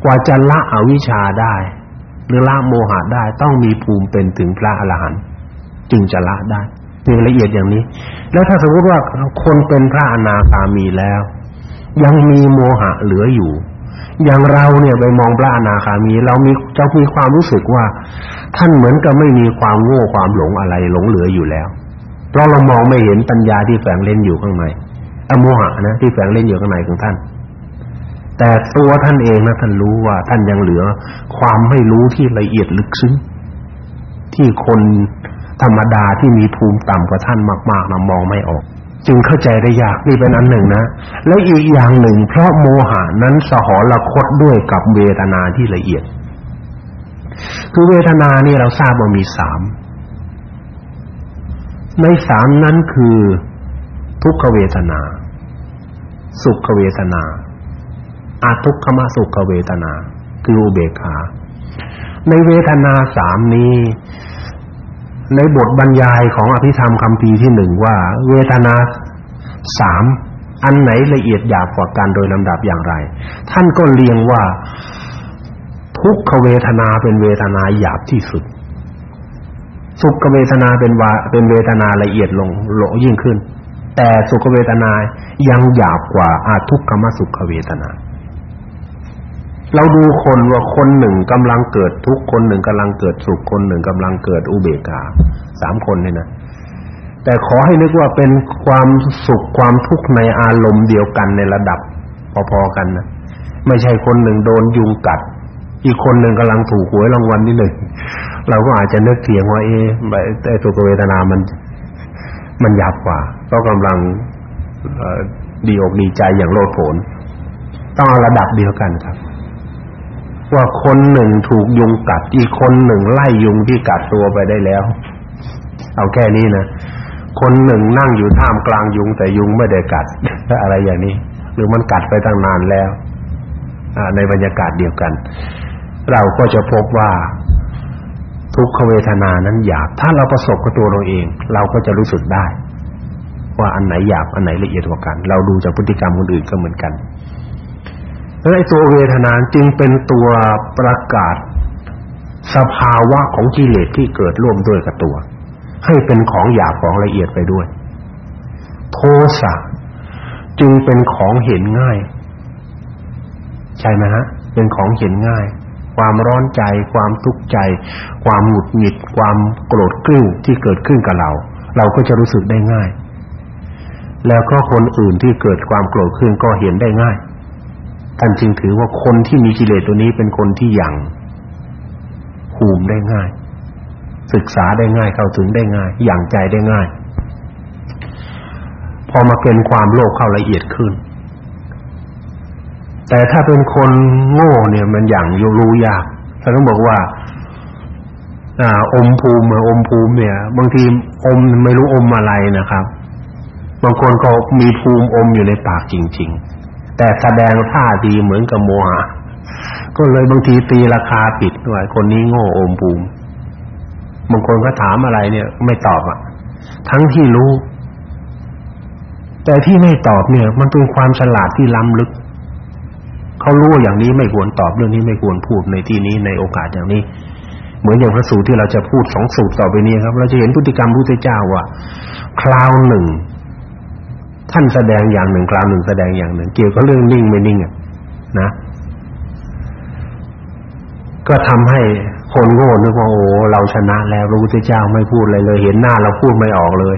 กว่าจะละอวิชชาได้ หรือละโมหะได้ต้องมีภูมิเป็นถึงพระอรหันต์จึงจะละได้ เพียงละเอียดอย่างนี้ แล้วถ้าสมมติว่าคนเป็นพระอนาคามีแล้ว ยังมีโมหะเหลืออยู่ อย่างเราเนี่ยไปมองพระอนาคามี เรามีจะมีความรู้สึกว่า ท่านเหมือนกับไม่มีความโง่ความหลงอะไรหลงเหลืออยู่แล้ว เพราะเรามองไม่เห็นปัญญาที่แฝงเล่นอยู่ข้างในอโมหะนะที่แฝงเล่นอยู่ข้างในของท่าน แต่ตัวท่านเองนะท่านรู้ว่าท่านยังเหลือ ความไม่รู้ที่ละเอียดลึกซึ้งที่คน ธรรมดาที่มีภูมิต่ำกว่าท่านมากๆนะมองไม่ออก จึงเข้าใจได้ยากนี่เป็นอันหนึ่งนะ และอีกอย่างหนึ่ง เพราะโมหะนั้นสหรคตด้วยกับเวทนาที่ละเอียด คือเวทนานี่เราทราบว่ามีสามในสามนั้นคือทุกขเวทนา สุขเวทนาอาทุกขมสุขเวทนา คืออุเบกขา ในเวทนาสามนี้ ในบทบรรยายของอภิธรรมคัมภีร์ที่หนึ่งว่า เวทนาสามอันไหนละเอียดหยาบกว่ากันโดยลำดับอย่างไร ท่านก็เรียงว่าทุกขเวทนาเป็นเวทนาหยาบที่สุด สุขเวทนาเป็นว่าเป็นเวทนาละเอียดลงโลยิ่งขึ้น แต่สุขเวทนายังหยาบกว่าอาทุกขมสุขเวทนา เราดูคนว่าคนหนึ่งกำลังเกิดทุกคนหนึ่งกำลังเกิดสุขคนหนึ่งกำลังเกิดอุเบกขาสามคนนี่นะแต่ขอให้นึกว่าเป็นความสุขความทุกข์ในอารมณ์เดียวกันในระดับพอๆกันนะไม่ใช่คนหนึ่งโดนยุงกัด อีกคนหนึ่งกำลังถูกหวยรางวัลที่หนึ่งเราก็อาจจะนึกเถียงว่าเอ๊ะไอ้สุขเวทนามัน มันหยาบกว่าก็กำลังดีอกดีใจอย่างโลดโผนต้องเอาระดับเดียวกันครับ ว่าคนหนึ่งถูกยุงกัด อีกคนหนึ่งไล่ยุงที่กัดตัวไปได้แล้ว เอาแค่นี้นะ คนหนึ่งนั่งอยู่ท่ามกลางยุงแต่ยุงไม่ได้กัดอะไรอย่างนี้ หรือมันกัดไปตั้งนานแล้วในบรรยากาศเดียวกัน เราก็จะพบว่าทุกขเวทนานั้นหยาบ ถ้าเราประสบกับตัวเราเอง เราก็จะรู้สึกได้ ว่าอันไหนหยาบอันไหนละเอียดกว่ากัน เราดูจากพฤติกรรมคนอื่นก็เหมือนกัน และตัวเวทนาจึงเป็นตัวประกาศ สภาวะของกิเลสที่เกิดร่วมด้วยกับตัว ให้เป็นของหยาบของละเอียดไปด้วย โทสะจึงเป็นของเห็นง่าย ใช่ไหมฮะเป็นของเห็นง่าย ความร้อนใจ ความทุกข์ใจ ความหงุดหงิด ความโกรธกริ้วที่เกิดขึ้นกับเรา เราก็จะรู้สึกได้ง่าย แล้วก็คนอื่นที่เกิดความโกรธขึ้นก็เห็นได้ง่าย ท่านจึงถือว่าคนที่มีกิเลสตัวนี้เป็นคนที่ยังภูมิได้ง่าย ศึกษาได้ง่ายเข้าถึงได้ง่ายอย่างใจได้ง่าย พอมาเป็นความโลภเข้าละเอียดขึ้น แต่ถ้าเป็นคนโง่เนี่ยมันอย่างรู้ยากท่านต้องบอกว่าอ่าอมภูมิอมภูมิเนี่ย บางทีอมไม่รู้อมอะไรนะครับ บางคนก็มีภูมิอมอยู่ในปากจริง ๆ แต่แสดงท่าดีเหมือนกับโมหะก็เลยบางทีตีราคาผิดด้วยคนนี้โง่โอมภูมิบางคนก็ถามอะไรเนี่ย ไม่ตอบอะ ทั้งที่รู้ แต่ที่ไม่ตอบเนี่ย มันเป็นความฉลาดที่ล้ำลึกเขารู้อย่างนี้ไม่ควรตอบเรื่องนี้ไม่ควรพูดในที่นี้ในโอกาสอย่างนี้ เหมือนอย่างพระสูตรที่เราจะพูดสองสูตรต่อไปนี้ครับ เราจะเห็นพฤติกรรมพระพุทธเจ้าว่า คราวหนึ่ง ท่านแสดงอย่างหนึ่งคราวหนึ่งแสดงอย่างหนึ่ง เกี่ยวกับเรื่องนิ่งไม่นิ่งอะนะ ก็ทำให้คนโง่นึกว่าโอ้เราชนะแล้วพระพุทธเจ้าไม่พูดอะไรเลย เห็นหน้าเราพูดไม่ออกเลย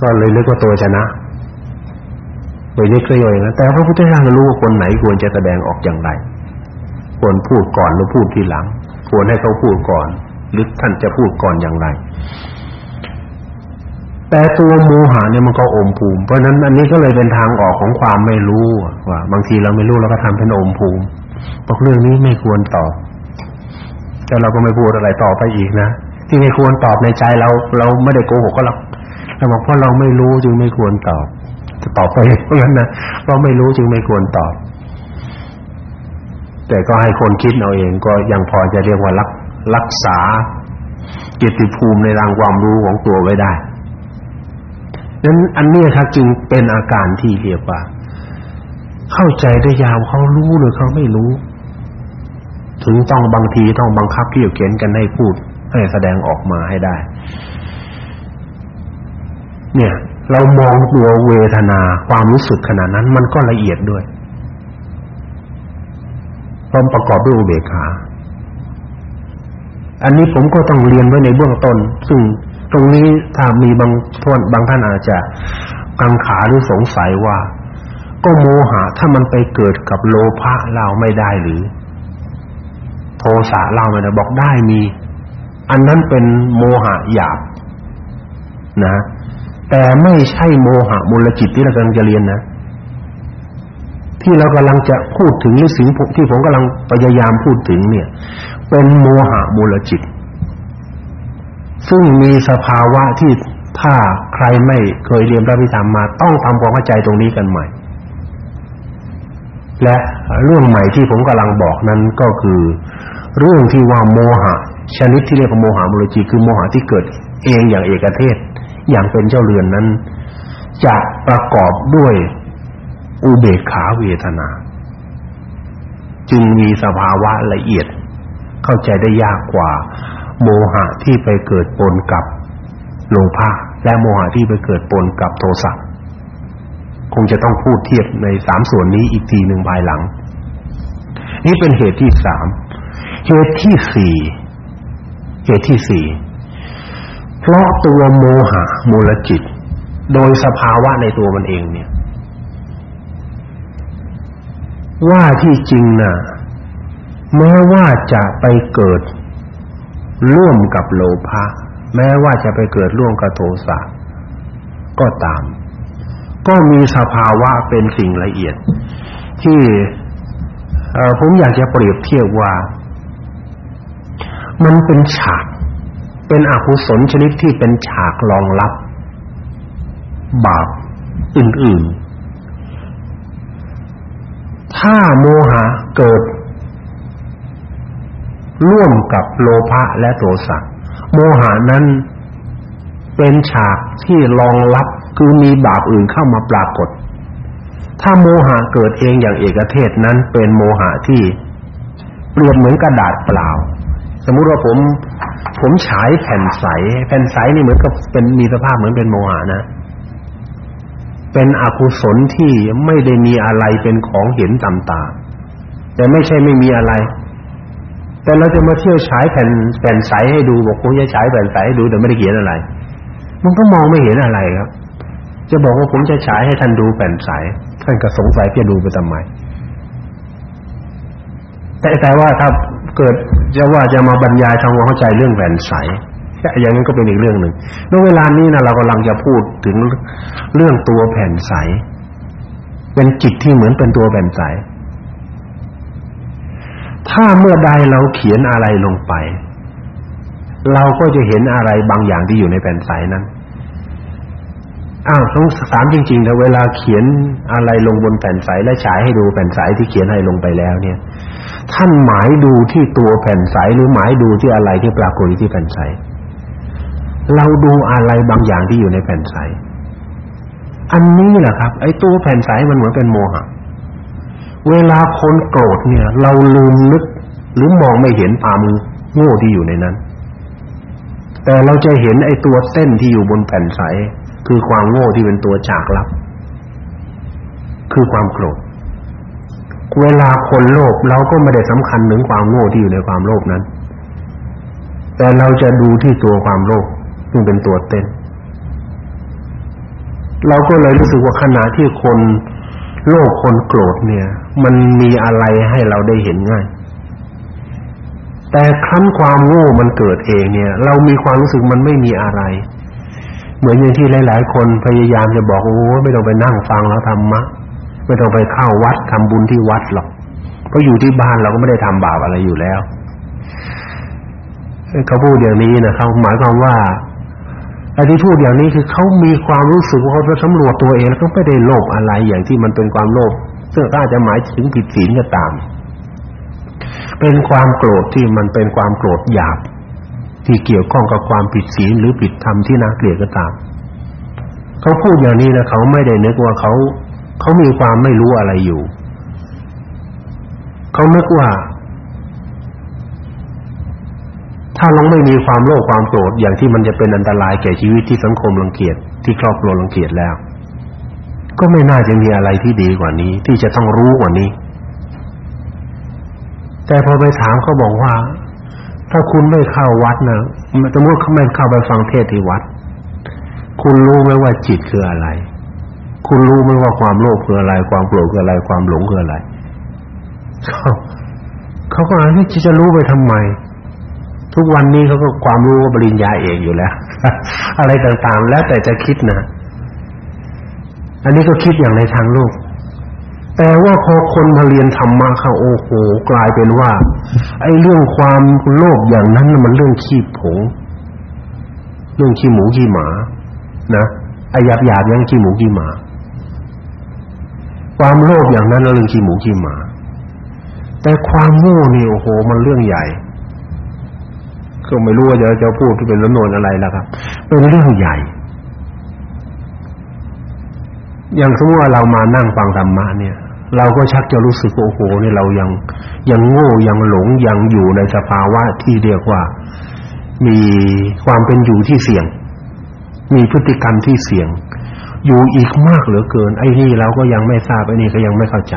ก็เลยนึกว่าตัวชนะโดยนึกก็ย่อยนะแต่พระพุทธเจ้ารู้ว่าคนไหนควรจะแสดงออกอย่างไรควรพูดก่อนหรือพูดทีหลัง ควรให้เขาพูดก่อน หรือท่านจะพูดก่อนอย่างไร แต่ตัวโมหะเนี่ยมันก็อมภูมิ เพราะนั้นอันนี้ก็เลยเป็นทางออกของความไม่รู้ว่า บางทีเราไม่รู้เราก็ทำเป็นอมภูมิบอกเรื่องนี้ไม่ควรตอบแต่เราก็ไม่พูดอะไรต่อไปอีกนะที่ไม่ควรตอบในใจเราเราไม่ได้โกหกก็หรอกเราบอกเพราะเราไม่รู้จึงไม่ควรตอบจะตอบไปเพราะงั้นนะเราไม่รู้จึงไม่ควรตอบ แต่ก็ให้คนคิดเอาเองก็ยังพอจะเรียกว่ารักรักษาเกียรติภูมิในทางความรู้ของตัวไว้ได้ นั้นอันนี้ครับจึงเป็นอาการที่เรียกว่า เข้าใจได้ยาวเขารู้หรือเขาไม่รู้ ถึงต้องบางทีต้องบังคับที่จะเขียนกันให้พูดให้แสดงออกมาให้ได้ เนี่ย เรามองตัวเวทนาความรู้สึกขนาดนั้นมันก็ละเอียดด้วยพร้อมประกอบด้วยอุเบกขาอันนี้ผมก็ต้องเรียนไว้ในเบื้องต้น ซึ่ง ตรงนี้ถ้ามีบางท่านบางท่านอาจจะกังขาหรือสงสัยว่า ก็โมหะถ้ามันไปเกิดกับโลภะเราไม่ได้หรือ โทสะเล่ามาได้บอกได้มี อันนั้นเป็นโมหะหยาบนะ แต่ไม่ใช่โมหะมูลจิตที่เรากำลังจะเรียนนะ ที่เรากำลังจะพูดถึงหรือสิ่งที่ผมกำลังพยายามพูดถึงเนี่ย เป็นโมหะมูลจิต ซึ่งมีสภาวะที่ถ้าใครไม่เคยเรียนพระพิธรรมมาต้องทำความเข้าใจตรงนี้กันใหม่ และเรื่องใหม่ที่ผมกำลังบอกนั้นก็คือ เรื่องที่ว่าโมหะ ชนิดที่เรียกว่าโมหะมูลจิตคือโมหะที่เกิดเองอย่างเอกเทศ อย่างเป็นเจ้าเรือนนั้น จะประกอบด้วยอุเบกขาเวทนา จึงมีสภาวะละเอียดเข้าใจได้ยากกว่า โมหะที่ไปเกิดปนกับโลภะและโมหะที่ไปเกิดปนกับโทสะคงจะต้องพูดเทียบในสามส่วนนี้อีกทีหนึ่งภายหลัง นี่เป็นเหตุที่สามเหตุที่สี่เหตุที่สี่เพราะตัวโมหะมูลจิต โดยสภาวะในตัวมันเองเนี่ย ว่าที่จริงน่ะแม้ว่าจะไปเกิด ร่วมกับโลภะแม้ว่าจะไปเกิดร่วมกับโทสะก็ตาม ก็มีสภาวะเป็นสิ่งละเอียด ที่ผมอยากจะเปรียบเทียบว่า มันเป็นฉาก เป็นอกุศลชนิดที่เป็นฉากรองรับ บาปอื่น ๆ ถ้าโมหะเกิด ร่วมกับโลภะและโทสะโมหะนั้นเป็นฉากที่รองรับคือมีบาปอื่นเข้ามาปรากฏ ถ้าโมหะเกิดเองอย่างเอกเทศนั้นเป็นโมหะที่เปรียบเหมือนกระดาษเปล่า สมมุติว่าผมผมฉายแผ่นใส แผ่นใสนี่เหมือนกับเป็นมีสภาพเหมือนเป็นโมหะนะ เป็นอกุศลที่ไม่ได้มีอะไรเป็นของเห็นตามตาแต่ไม่ใช่ไม่มีอะไร แต่เราจะมาเที่ยวฉายแผ่นแผ่นใสให้ดูบอกผมจะฉายแผ่นใสให้ดูแต่ไม่ได้เขียนอะไร มันก็มองไม่เห็นอะไรครับ จะบอกว่าผมจะฉายให้ท่านดูแผ่นใสท่านก็สงสัยจะดูไปทำไม แต่แต่ว่าถ้าเกิดจะว่าจะมาบรรยายทำความเข้าใจเรื่องแผ่นใสอย่างนั้นก็เป็นอีกเรื่องหนึ่งในเวลานี้นะเรากำลังจะพูดถึงเรื่องตัวแผ่นใส เป็นจิตที่เหมือนเป็นตัวแผ่นใส ถ้าเมื่อใดเราเขียนอะไรลงไป เราก็จะเห็นอะไรบางอย่างที่อยู่ในแผ่นใสนั้นอ้าวต้องถามจริงๆนะเวลาเขียนอะไรลงบนแผ่นใสและฉายให้ดูแผ่นใสที่เขียนให้ลงไปแล้ว เนี่ย ท่านหมายดูที่ตัวแผ่นใสหรือหมายดูที่อะไรที่ปรากฏที่แผ่นใสเราดูอะไรบางอย่างที่อยู่ในแผ่นใสอันนี้แหละครับ ไอ้ตัวแผ่นใสมันเหมือนเป็นโมหะ เวลาคนโกรธเนี่ย เราลืมนึกหรือมองไม่เห็นความโง่ที่อยู่ในนั้น แต่เราจะเห็นไอ้ตัวเส้นที่อยู่บนแผ่นใสคือความโง่ที่เป็นตัวฉากลับ คือความโกรธเวลาคนโลภเราก็ไม่ได้สำคัญถึงความโง่ที่อยู่ในความโลภนั้น แต่เราจะดูที่ตัวความโลภซึ่งเป็นตัวเต้น เราก็เลยรู้สึกว่าขณะที่คน โลภคนโกรธเนี่ย มันมีอะไรให้เราได้เห็นง่าย แต่ครั้นความโง่มันเกิดเองเนี่ย เรามีความรู้สึกมันไม่มีอะไร เหมือนอย่างที่หลาย ๆ คนพยายามจะบอกโอ้ไม่ต้องไปนั่งฟังแล้วธรรมะไม่ต้องไปเข้าวัดทำบุญที่วัดหรอกเพราะอยู่ที่บ้านเราก็ไม่ได้ทำบาปอะไรอยู่แล้วเขาพูดอย่างนี้นะเขาหมายความว่า ไอ้ที่พูดอย่างนี้คือเขามีความรู้สึกว่าเขาจะสำรวจตัวเองแล้วก็ไม่ได้โลภอะไรอย่างที่มันเป็นความโลภซึ่งอาจจะหมายถึงผิดศีลก็ตาม เป็นความโกรธที่มันเป็นความโกรธหยาบ ที่เกี่ยวข้องกับความผิดศีลหรือผิดธรรมที่น่าเกลียดก็ตาม เขาพูดอย่างนี้นะเขาไม่ได้นึกว่าเขาเขามีความไม่รู้อะไรอยู่ เขานึกว่า ถ้าเราไม่มีความโลภความโกรธอย่างที่มันจะเป็นอันตรายแก่ชีวิตที่สังคมรังเกียจที่ครอบครัวรังเกียจแล้ว ก็ไม่น่าจะมีอะไรที่ดีกว่านี้ ที่จะต้องรู้กว่านี้ แต่พอไปถามเขาบอกว่า ถ้าคุณไม่เข้าวัดนะสมมติเขาไม่เข้าไปฟังเทศที่วัด คุณรู้ไหมว่าจิตคืออะไร คุณรู้ไหมว่าความโลภคืออะไร ความโกรธคืออะไร ความหลงคืออะไรเขาเขาก็อ่านที่จะรู้ไปทำไม ทุกวันนี้เขาก็ความรู้ปริญญาเอกอยู่แล้ว อะไรต่างๆ แล้วแต่จะคิดนะ อันนี้ก็คิดอย่างในทางโลก แต่ว่าพอคนมาเรียนธรรมะเข้าโอ้โหกลายเป็นว่า ไอ้เรื่องความโลภอย่างนั้นมันเรื่องขี้ผง เรื่องขี้หมูขี้หมา นะไอ้หยาบๆยังขี้หมูขี้หมา ความโลภอย่างนั้นเรื่องขี้หมูขี้หมา แต่ความโง่นี่โอ้โห มันเรื่องใหญ่ ก็ไม่รู้ว่าจะจะพูดที่เป็นสำนวนอะไรแล้วครับเป็นเรื่องใหญ่ อย่างสมมติว่าเรามานั่งฟังธรรมะเนี่ย เราก็ชักจะรู้สึกโอ้โหนี่เรายังยังโง่ยังหลงยังอยู่ในสภาวะที่เรียกว่ามีความเป็นอยู่ที่เสี่ยง มีพฤติกรรมที่เสี่ยง อยู่อีกมากเหลือเกิน ไอ้นี่เราก็ยังไม่ทราบไอ้นี่ก็ยังไม่เข้าใจ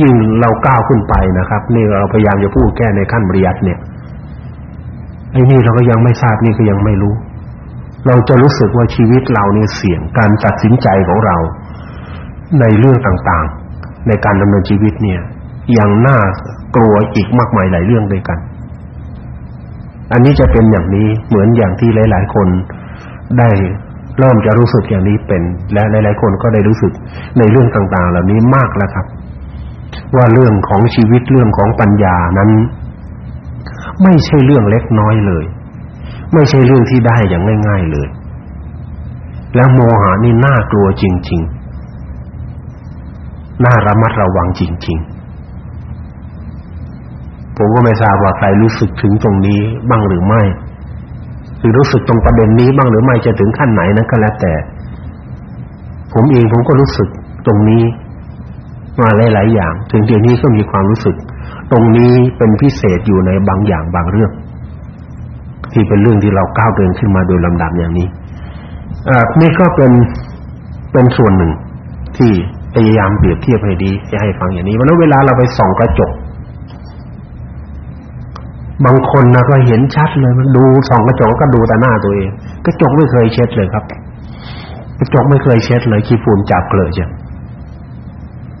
ยิ่งเราก้าวขึ้นไปนะครับ นี่เราพยายามจะพูดแก้ในขั้นบริยัติเนี่ย ไอ้นี่เราก็ยังไม่ทราบนี่ก็ยังไม่รู้ เราจะรู้สึกว่าชีวิตเราเนี่ยเสี่ยงการตัดสินใจของเรา ในเรื่องต่างๆ ในการดำเนินชีวิตเนี่ยยังน่ากลัวอีกมากมายหลายเรื่องด้วยกัน อันนี้จะเป็นอย่างนี้เหมือนอย่างที่หลาย ๆ คนได้เริ่มจะรู้สึกอย่างนี้เป็น และหลายๆคนก็ได้รู้สึกในเรื่องต่างๆ เหล่านี้มากแล้วครับ ว่าเรื่องของชีวิตเรื่องของปัญญานั้น ไม่ใช่เรื่องเล็กน้อยเลย ไม่ใช่เรื่องที่ได้อย่างง่าย ๆเลย แล้วโมหะนี่น่ากลัวจริง ๆ น่าระมัดระวังจริง ๆ ผมก็ไม่ทราบว่าใครรู้สึกถึงตรงนี้บ้างหรือไม่คือรู้สึกตรงประเด็นนี้บ้างหรือไม่จะถึงขั้นไหนนั้นก็แล้วแต่ ผมเองผมก็รู้สึกตรงนี้มาหลายๆอย่าง ถึงเดี๋ยวนี้ก็มีความรู้สึก ตรงนี้เป็นพิเศษอยู่ในบางอย่างบางเรื่อง ที่เป็นเรื่องที่เราก้าวเดินขึ้นมาโดยลำดับอย่างนี้อ่านี่ก็เป็นเป็นส่วนหนึ่งที่พยายามเปรียบเทียบให้ดีจะให้ฟังอย่างนี้วันนั้นเวลาเราไปส่องกระจก บางคนนะก็เห็นชัดเลยมันดูส่องกระจกก็ดูแต่หน้าตัวเองกระจกไม่เคยเช็ดเลยครับกระจกไม่เคยเช็ดเลยขี้ฝุ่นจับเกลือจ้ะ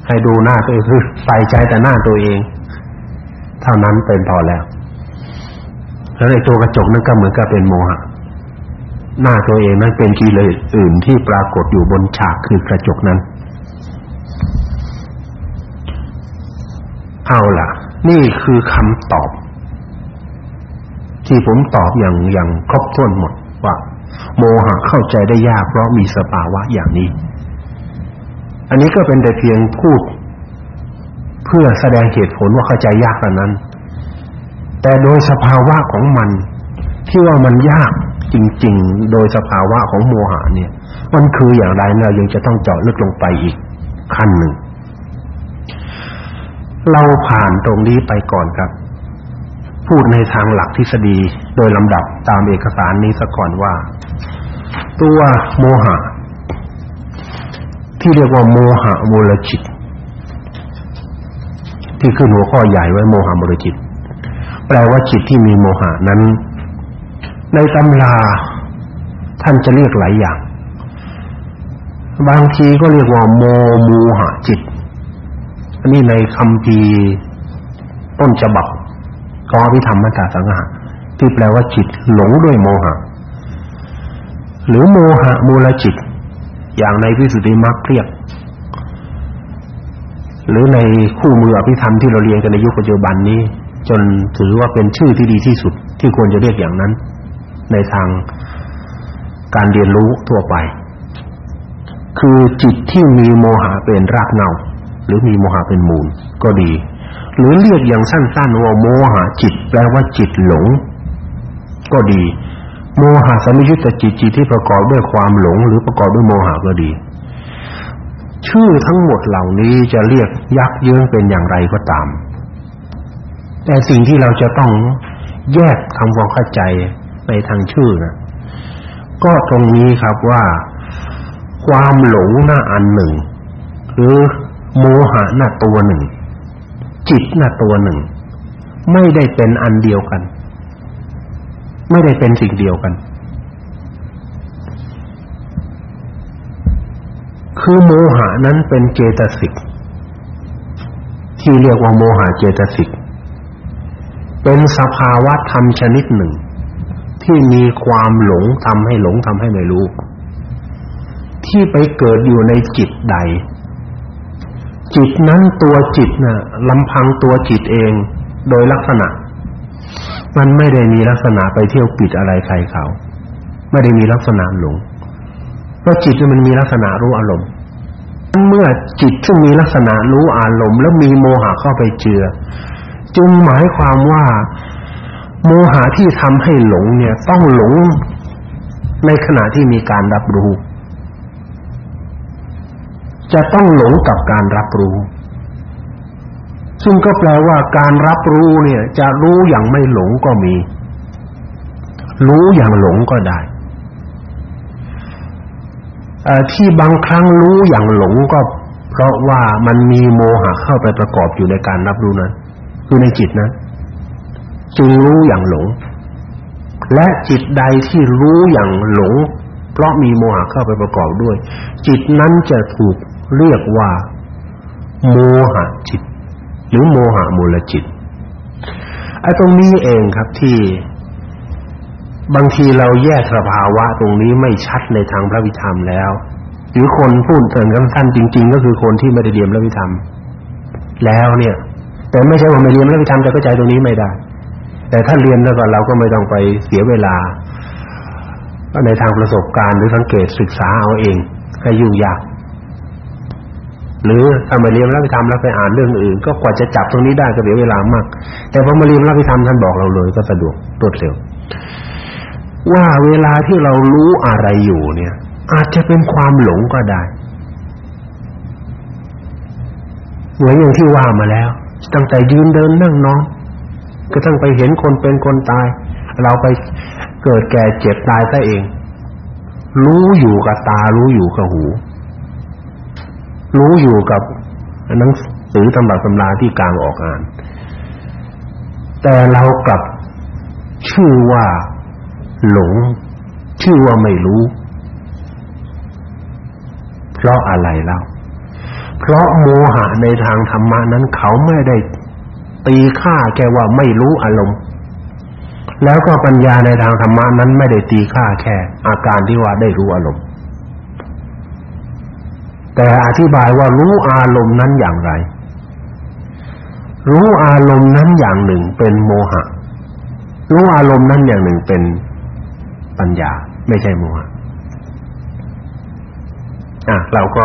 ให้ดูหน้าตัวเองคือใส่ใจแต่หน้าตัวเอง เท่านั้นเป็นพอแล้วแล้วในตัวกระจกนั้นก็เหมือนกับเป็นโมหะหน้าตัวเองนั้นเป็นกิเลสอื่นที่ปรากฏอยู่บนฉากคือกระจกนั้น เอาล่ะ นี่คือคำตอบ ที่ผมตอบอย่างอย่างครบถ้วนหมดว่า โมหะเข้าใจได้ยากเพราะมีสภาวะอย่างนี้ อันนี้ก็เป็นแต่เพียงพูด พื่อแสดงเหตุผลว่าเข้าใจยากเท่านั้น แต่โดยสภาวะของมัน ที่ว่ามันยากจริง ๆ โดยสภาวะของโมหะเนี่ย มันคืออย่างไรเรายังจะต้องเจาะลึกลงไปอีกขั้นหนึ่ง เราผ่านตรงนี้ไปก่อนครับ พูดในทางหลักทฤษฎีโดยลำดับตามเอกสารนี้ซะก่อนว่า ตัวโมหะ ที่เรียกว่าโมหะมูลจิต ที่ขึ้นหัวข้อใหญ่ไว้โมหะมูลจิต แปลว่าจิตที่มีโมหะนั้น ในตำราท่านจะเรียกหลายอย่าง บางทีก็เรียกว่าโมมูหะจิต อันนี้ในคำพีต้นฉบับของอภิธรรมมัตตสังหะที่แปลว่าจิตหลงด้วยโมหะ หรือโมหะมูลจิต อย่างในวิสุทธิมรรคเรียก หรือในคู่มืออภิธรรมที่เราเรียนกันในยุคปัจจุบันนี้ จนถือว่าเป็นชื่อที่ดีที่สุดที่ควรจะเรียกอย่างนั้น ในทางการเรียนรู้ทั่วไป คือจิตที่มีโมหะเป็นรากเหง้าหรือมีโมหะเป็นมูลก็ดี หรือเรียกอย่างสั้นๆว่าโมหะจิต แปลว่าจิตหลง ก็ดี โมหะสมิยุตจิตจิตที่ประกอบด้วยความหลง หรือประกอบด้วยโมหะก็ดี ชื่อทั้งหมดเหล่านี้จะเรียกยักเยื้องเป็นอย่างไรก็ตาม แต่สิ่งที่เราจะต้องแยกทำความเข้าใจในทางชื่อนะก็ตรงนี้ครับว่าความหลงหน้าอันหนึ่ง หรือโมหะหน้าตัวหนึ่ง จิตหน้าตัวหนึ่ง ไม่ได้เป็นอันเดียวกัน ไม่ได้เป็นสิ่งเดียวกัน คือโมหะนั้นเป็นเจตสิก ที่เรียกว่าโมหะเจตสิก เป็นสภาวะธรรมชนิดหนึ่ง ที่มีความหลงทำให้หลงทำให้ไม่รู้ ที่ไปเกิดอยู่ในจิตใด จิตนั้นตัวจิตน่ะลำพังตัวจิตเองโดยลักษณะ มันไม่ได้มีลักษณะไปเที่ยวปิดอะไรใครเขา ไม่ได้มีลักษณะหลง เพราะจิตมันมีลักษณะรู้อารมณ์เมื่อจิตซึ่งมีลักษณะรู้อารมณ์แล้วมีโมหะเข้าไปเจือ จึงหมายความว่า โมหะที่ทำให้หลงเนี่ย ต้องหลงในขณะที่มีการรับรู้ จะต้องหลงกับการรับรู้ ซึ่งก็แปลว่าการรับรู้เนี่ย จะรู้อย่างไม่หลงก็มี รู้อย่างหลงก็ได้ ที่บางครั้งรู้อย่างหลงก็เพราะว่ามันมีโมหะเข้าไปประกอบอยู่ในการรับรู้นั้นคือในจิตนั้นจึงรู้อย่างหลง และจิตใดที่รู้อย่างหลง เพราะมีโมหะเข้าไปประกอบด้วย จิตนั้นจะถูกเรียกว่า โมหะจิต หรือโมหะมูลจิตไอ้ตรงนี้เองครับที่ บางทีเราแยกสภาวะตรงนี้ไม่ชัดในทางพระวิธรรมแล้ว หรือคนพูดเถินกันสั้นจริง ๆ ก็คือคนที่ไม่ได้เรียนพระวิธรรม แล้วเนี่ย แต่ไม่ใช่ว่าไม่เรียนพระวิธรรมจะเข้าใจตรงนี้ไม่ได้ แต่ถ้าเรียนแล้วก็เราก็ไม่ต้องไปเสียเวลาในทางประสบการณ์หรือสังเกตศึกษาเอาเองให้ยุ่งยากหรือถ้ามาเรียนพระวิธรรมแล้วไปอ่านเรื่องอื่น ก็กว่าจะจับตรงนี้ได้ก็เสียเวลามาก แต่พอมาเรียนพระวิธรรมท่านบอกเราเลยก็สะดวกรวดเร็ว ว่าเวลาที่เรารู้อะไรอยู่เนี่ย อาจจะเป็นความหลงก็ได้เหมือนอย่างที่ว่ามาแล้ว ตั้งแต่ยืนเดินนั่งนอนก็ต้องไปเห็นคนเป็นคนตาย เราไปเกิดแก่เจ็บตายซะเอง รู้อยู่กับตา รู้อยู่กับหู รู้อยู่กับหนังสือตำรับตำราที่กลางออกอ่าน แต่เรากลับชื่อว่า หลงชื่อว่าไม่รู้ เพราะอะไรเล่าเพราะโมหะในทางธรรมะนั้นเขาไม่ได้ตีค่าแกว่าไม่รู้อารมณ์ แล้วก็ปัญญาในทางธรรมะนั้นไม่ได้ตีค่าแค่ อาการที่ว่าได้รู้อารมณ์ แต่อธิบายว่ารู้อารมณ์นั้นอย่างไร รู้อารมณ์นั้นอย่างหนึ่งเป็นโมหะ รู้อารมณ์นั้นอย่างหนึ่งเป็น ปัญญาไม่ใช่โมหะอะเราก็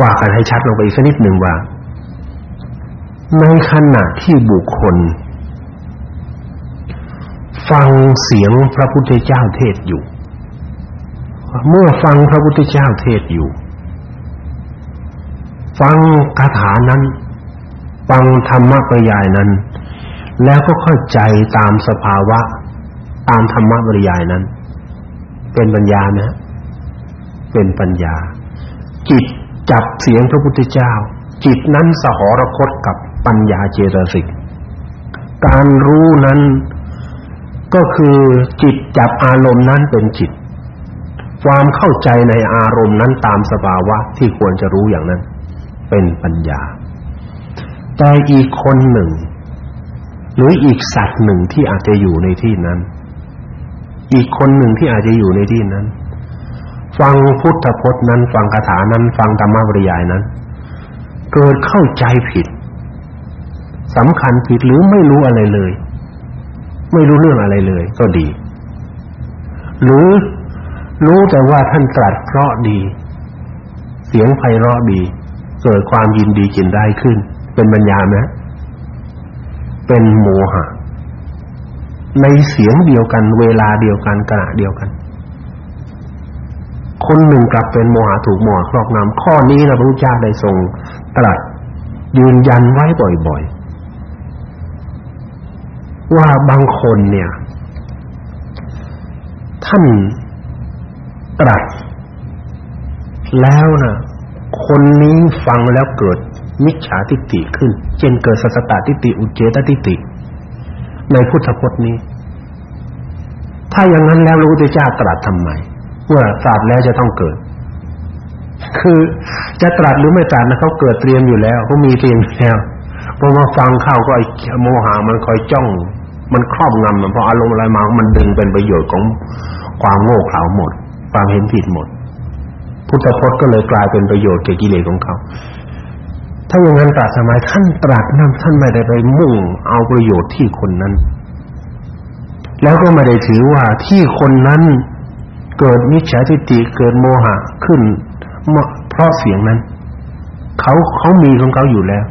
ว่ากันให้ชัดลงไปอีกสักนิดหนึ่งว่า ในขณะที่บุคคล ฟังเสียงพระพุทธเจ้าเทศอยู่ เมื่อฟังพระพุทธเจ้าเทศอยู่ ฟังคาถานั้น ฟังธรรมะปริยายนั้น แล้วก็เข้าใจตามสภาวะ ตามธรรมะปริยายนั้น เป็นปัญญานะ เป็นปัญญา จิตจับเสียงพระพุทธเจ้า จิตนั้นสหรคตกับปัญญาเจตสิก การรู้นั้นก็คือจิตจับอารมณ์นั้นเป็นจิต ความเข้าใจในอารมณ์นั้นตามสภาวะที่ควรจะรู้อย่างนั้น เป็นปัญญา แต่อีกคนหนึ่ง หรืออีกสัตว์หนึ่งที่อาจจะอยู่ในที่นั้น อีกคนหนึ่งที่อาจจะอยู่ในที่นั้น ฟังพุทธพจน์นั้น ฟังคาถานั้น ฟังธรรมบริยายนั้น เกิดเข้าใจผิดสำคัญผิดหรือไม่รู้อะไรเลย ไม่รู้เรื่องอะไรเลย ก็ดี หรือรู้แต่ว่าท่านตรัสเพราะดี เสียงไพเราะดี เกิดความยินดีจินได้ขึ้น เป็นปัญญาไหมเป็นโมหะ ในเสียงเดียวกัน เวลาเดียวกันขณะเดียวกัน คนหนึ่งกลับเป็นโมหะถูกโมหะครอบงำข้อนี้นะพระพุทธเจ้าได้ทรงตรัสยืนยันไว้บ่อยๆ ว่าบางคนเนี่ย ท่านตรัสแล้วนะคนนี้ฟังแล้วเกิดมิจฉาทิฏฐิขึ้น เช่นเกิดสัสตทิฏฐิอุเฉตทิฏฐิ ในพุทธพจน์นี้ ถ้าอย่างนั้นแล้วพระพุทธเจ้าตรัสทำไมเมื่อตรัสแล้วจะต้องเกิด คือจะตรัสหรือไม่ตรัสนะเขาเกิดเตรียมอยู่แล้วเขามีเตรียมแล้วพอมาฟังเข้าก็ไอ้โมหะมันคอยจ้อง มันครอบงำมันพออารมณ์อะไรมามันดึงเป็นประโยชน์ของความโง่เขลาหมด ความเห็นผิดหมด พุทธพจน์ก็เลยกลายเป็นประโยชน์แก่กิเลสของเขา ถ้าอย่างนั้นตรัสมัยท่านตรัสนั้นท่านไม่ได้ไปมุ่งเอาประโยชน์ที่คนนั้น แล้วก็ไม่ได้ถือว่าที่คนนั้นเกิดมิจฉาทิฏฐิเกิดโมหะขึ้นเพราะเสียงนั้นเขาเขามีของเขาอยู่แล้ว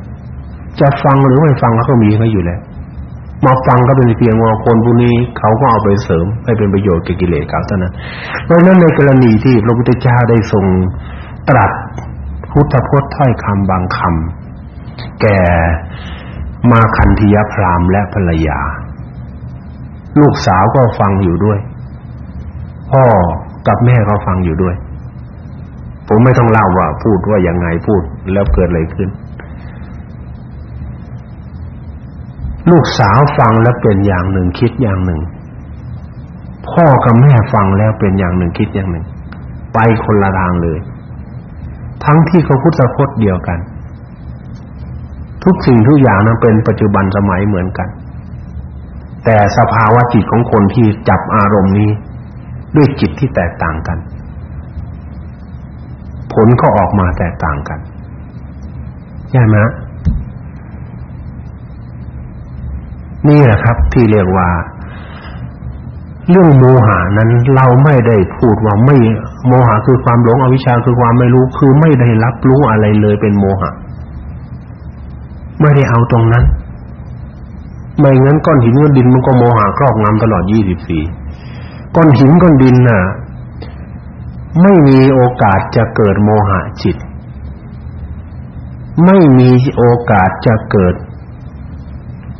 จะฟังหรือไม่ฟังเขาก็มีเขาอยู่แล้วมาฟังก็เป็นเพียงว่าคนผู้นี้เขาก็เอาไปเสริมให้เป็นประโยชน์แก่กิเลสเขาเท่านั้นเพราะนั้นในกรณีที่พระพุทธเจ้าได้ทรงตรัส พุทธพจน์ถ้อยคำบางคำแก่มาคันธียพราหมณ์และภรรยา ลูกสาวก็ฟังอยู่ด้วย พ่อกับแม่เขาฟังอยู่ด้วย ผมไม่ต้องเล่าว่าพูดว่ายังไงพูดแล้วเกิดอะไรขึ้น ลูกสาวฟังแล้วเป็นอย่างหนึ่งคิดอย่างหนึ่ง พ่อกับแม่ฟังแล้วเป็นอย่างหนึ่งคิดอย่างหนึ่ง ไปคนละทางเลย ทั้งที่เขาพุทธพจน์เดียวกัน ทุกสิ่งทุกอย่างนั้นเป็นปัจจุบันสมัยเหมือนกัน แต่สภาวะจิตของคนที่จับอารมณ์นี้ ด้วยจิตที่แตกต่างกัน ผลก็ออกมาแตกต่างกันใช่ไหมนี่แหละครับที่เรียกว่า เรื่องโมหานั้นเราไม่ได้พูดว่าไม่โมหะคือความหลงอวิชชาคือความไม่รู้คือไม่ได้รับรู้อะไรเลยเป็นโมหะไม่ได้เอาตรงนั้น ไม่งั้นก้อนหินก้อนดินมันก็โมหะครอบงำตลอดยี่สิบสี่ก้อนหินก้อนดินน่ะไม่มีโอกาสจะเกิดโมหะจิต ไม่มีโอกาสจะเกิด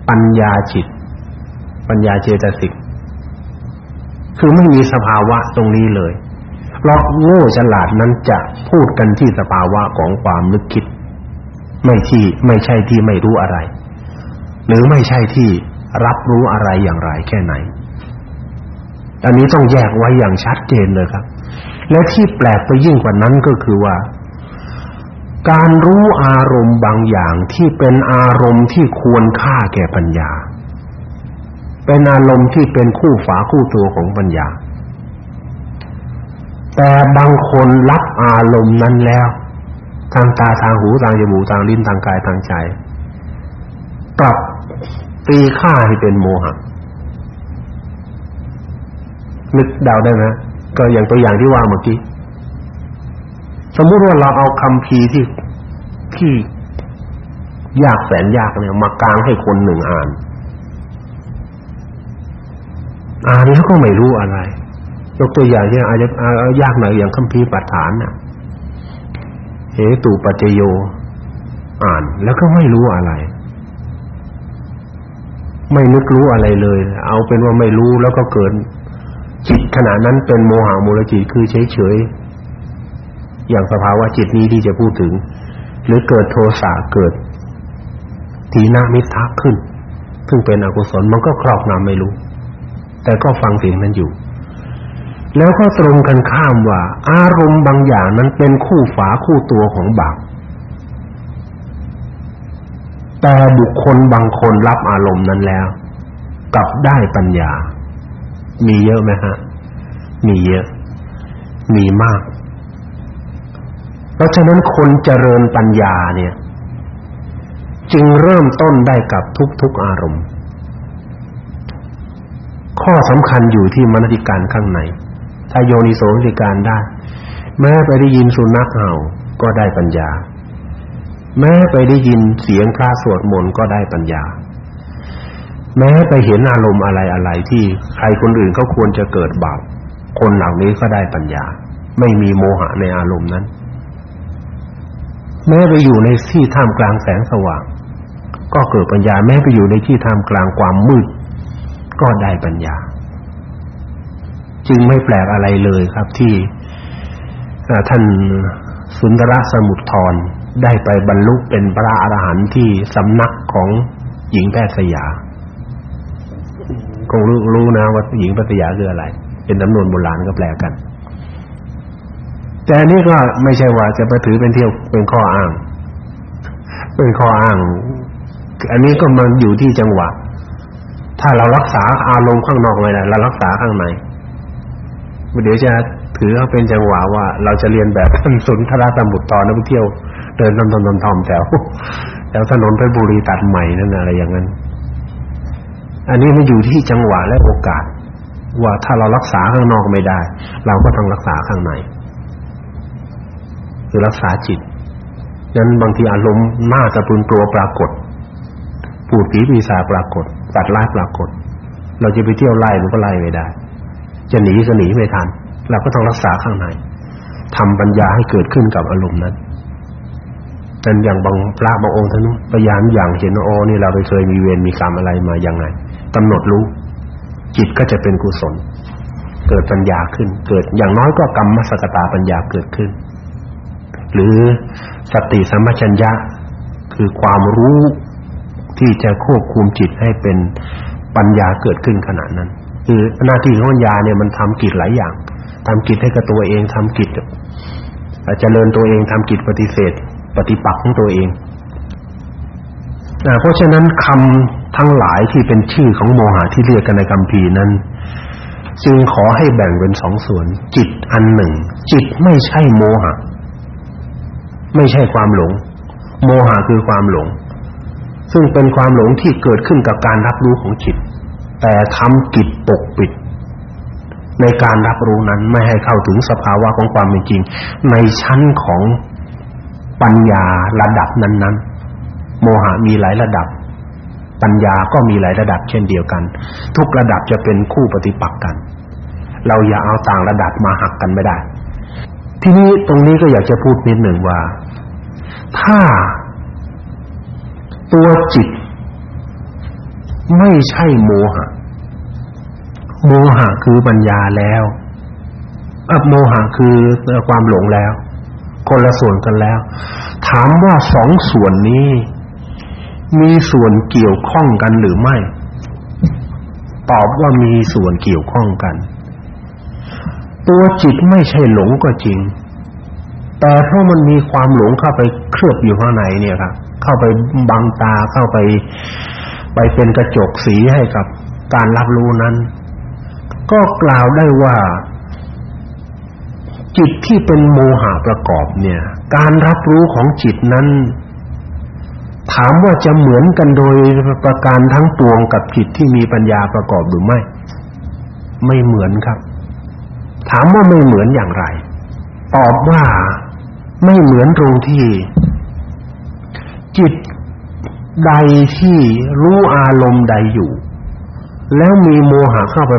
ปัญญาจิต ปัญญาเจตสิก คือไม่มีสภาวะตรงนี้เลยเพราะโง่ฉลาดนั้นจะพูดกันที่สภาวะของความนึกคิด ไม่ที่ไม่ใช่ที่ไม่รู้อะไร หรือไม่ใช่ที่รับรู้อะไรอย่างไรแค่ไหน อันนี้ต้องแยกไว้อย่างชัดเจนเลยครับ และที่แปลกไปยิ่งกว่านั้นก็คือว่า การรู้อารมณ์บางอย่างที่เป็นอารมณ์ที่ควรค่าแก่ปัญญา เป็นอารมณ์ที่เป็นคู่ฝาคู่ตัวของปัญญา แต่บางคนรับอารมณ์นั้นแล้ว ทางตาทางหูทางจมูกทางลิ้นทางกายทางใจปรับตีค่าให้เป็นโมหะนึกเดาได้ไหมก็อย่างตัวอย่างที่ว่าเมื่อกี้ สมมุติว่าเราเอาคำพีที่ที่ยากแสนยากเนี่ยมากางให้คนหนึ่งอ่าน อ่านแล้วก็ไม่รู้อะไร ยกตัวอย่างเช่นอาจจะยากหน่อยอย่างคัมภีร์ปัฏฐานน่ะเหตุปัจจโย อ่านแล้วก็ไม่รู้อะไร ไม่นึกรู้อะไรเลย เอาเป็นว่าไม่รู้แล้วก็เกิดจิตขณะนั้นเป็นโมหะมูลจิตคือเฉยๆอย่างสภาวะจิตนี้ที่จะพูดถึง หรือเกิดโทสะเกิดทีนามิทะขึ้น ซึ่งเป็นอกุศลมันก็ครอบงำไม่รู้ แต่ก็ฟังเสียงนั้นอยู่ แล้วก็ตรงกันข้ามว่า อารมณ์บางอย่างนั้นเป็นคู่ฝาคู่ตัวของบาปแต่บุคคลบางคนรับอารมณ์นั้นแล้ว กลับได้ปัญญา มีเยอะไหมฮะ มีเยอะ มีมาก เพราะฉะนั้นคนเจริญปัญญาเนี่ย จึงเริ่มต้นได้กับทุกๆอารมณ์ ข้อสำคัญอยู่ที่มนติการข้างใน ถ้าโยนิโสมนสิการได้ แม้ไปได้ยินสุนัขเห่าก็ได้ปัญญา แม้ไปได้ยินเสียงพระสวดมนต์ก็ได้ปัญญา แม้ไปเห็นอารมณ์อะไรๆที่ใครคนอื่นก็ควรจะเกิดบาปคนเหล่านี้ก็ได้ปัญญา ไม่มีโมหะในอารมณ์นั้น แม้ไปอยู่ในที่ท่ามกลางแสงสว่าง ก็เกิดปัญญา แม้ไปอยู่ในที่ท่ามกลางความมืด ก็ได้ปัญญา จึงไม่แปลกอะไรเลยครับที่ท่านสุนทรสมุทรทรได้ไปบรรลุเป็นพระอรหันต์ที่สำนักของหญิงแพทย์สยาคงรู้รู้นะว่าหญิงแพทย์สยาคืออะไร เป็นจำนวนโบราณก็แปลกัน แต่นี่ก็ไม่ใช่ว่าจะไปถือเป็นเที่ยวเป็นข้ออ้าง เป็นข้ออ้าง อันนี้ก็มันอยู่ที่จังหวะ ถ้าเรารักษาอารมณ์ข้างนอกไม่ได้เรารักษาข้างในเดี๋ยวจะถือเอาเป็นจังหวะว่า เราจะเรียนแบบท่านสุนทรสมุทรตอนนักเที่ยว เดินตอนตอนทอมแถวแถวถนนเพชรบุรีตัดใหม่นั่นอะไรอย่างนั้น อันนี้มันอยู่ที่จังหวะและโอกาส ว่าถ้าเรารักษาข้างนอกไม่ได้ เราก็ต้องรักษาข้างในคือรักษาจิตนั้นบางทีอารมณ์หน้าจะปรุนตัวปรากฏ ปูดผีปีศาจปรากฏตัดร้ายปรากฏ เราจะไปเที่ยวไล่มันก็ไล่ไม่ได้ จะหนีก็หนีไม่ทันเราก็ต้องรักษาข้างในทำปัญญาให้เกิดขึ้นกับอารมณ์นั้นแต่อย่างบางพระบางองค์ท่านพยายามอย่างเห็นโอ้นี่เราไปเคยมีเวรมีกรรมอะไรมาอยังไงกำหนดรู้ จิตก็จะเป็นกุศล เกิดปัญญาขึ้น เกิดอย่างน้อยก็กรรมมสกตาปัญญาเกิดขึ้น หรือสติสัมปชัญญะคือความรู้ ที่จะควบคุมจิตให้เป็นปัญญาเกิดขึ้นขณะนั้น คือหน้าที่ของปัญญาเนี่ยมันทำกิจหลายอย่างทำกิจให้กับตัวเองทำกิจเจริญตัวเองทำกิจปฏิเสธ ปฏิปักษ์ของตัวเองเพราะฉะนั้นคำทั้งหลายที่เป็นชื่อของโมหะที่เรียกกันในคัมภีร์นั้นจึงขอให้แบ่งเป็นสองส่วน จิตอันหนึ่ง จิตไม่ใช่โมหะ ไม่ใช่ความหลง โมหะคือความหลง ซึ่งเป็นความหลงที่เกิดขึ้นกับการรับรู้ของจิต แต่ทำกิจปกปิด ในการรับรู้นั้นไม่ให้เข้าถึงสภาวะของความเป็นจริง ในชั้นของปัญญาระดับนั้น ๆ โมหะมีหลายระดับ ปัญญาก็มีหลายระดับเช่นเดียวกัน ทุกระดับจะเป็นคู่ปฏิปักษ์กัน เราอย่าเอาต่างระดับมาหักกันไม่ได้ ทีนี้ตรงนี้ก็อยากจะพูดนิดหนึ่งว่า ถ้า ตัวจิต ไม่ใช่โมหะ โมหะคือปัญญาแล้วอัโมหะคือความหลงแล้ว คนละส่วนกันแล้ว ถามว่าสองส่วนนี้ มีส่วนเกี่ยวข้องกันหรือไม่ ตอบว่ามีส่วนเกี่ยวข้องกัน ตัวจิตไม่ใช่หลงก็จริง แต่เพราะมันมีความหลงเข้าไปเคลือบอยู่ข้างในเนี่ยครับ เข้าไปบังตาเข้าไป ไปเป็นกระจกสีให้กับการรับรู้นั้น ก็กล่าวได้ว่า จิตที่เป็นโมหะประกอบเนี่ย การรับรู้ของจิตนั้น ถามว่าจะเหมือนกันโดยประการทั้งปวงกับจิตที่มีปัญญาประกอบหรือไม่ ไม่เหมือนครับ ถามว่าไม่เหมือนอย่างไร ตอบว่าไม่เหมือนตรงที่ จิตใดที่รู้อารมณ์ใดอยู่ แล้วมีโมหะเข้าไป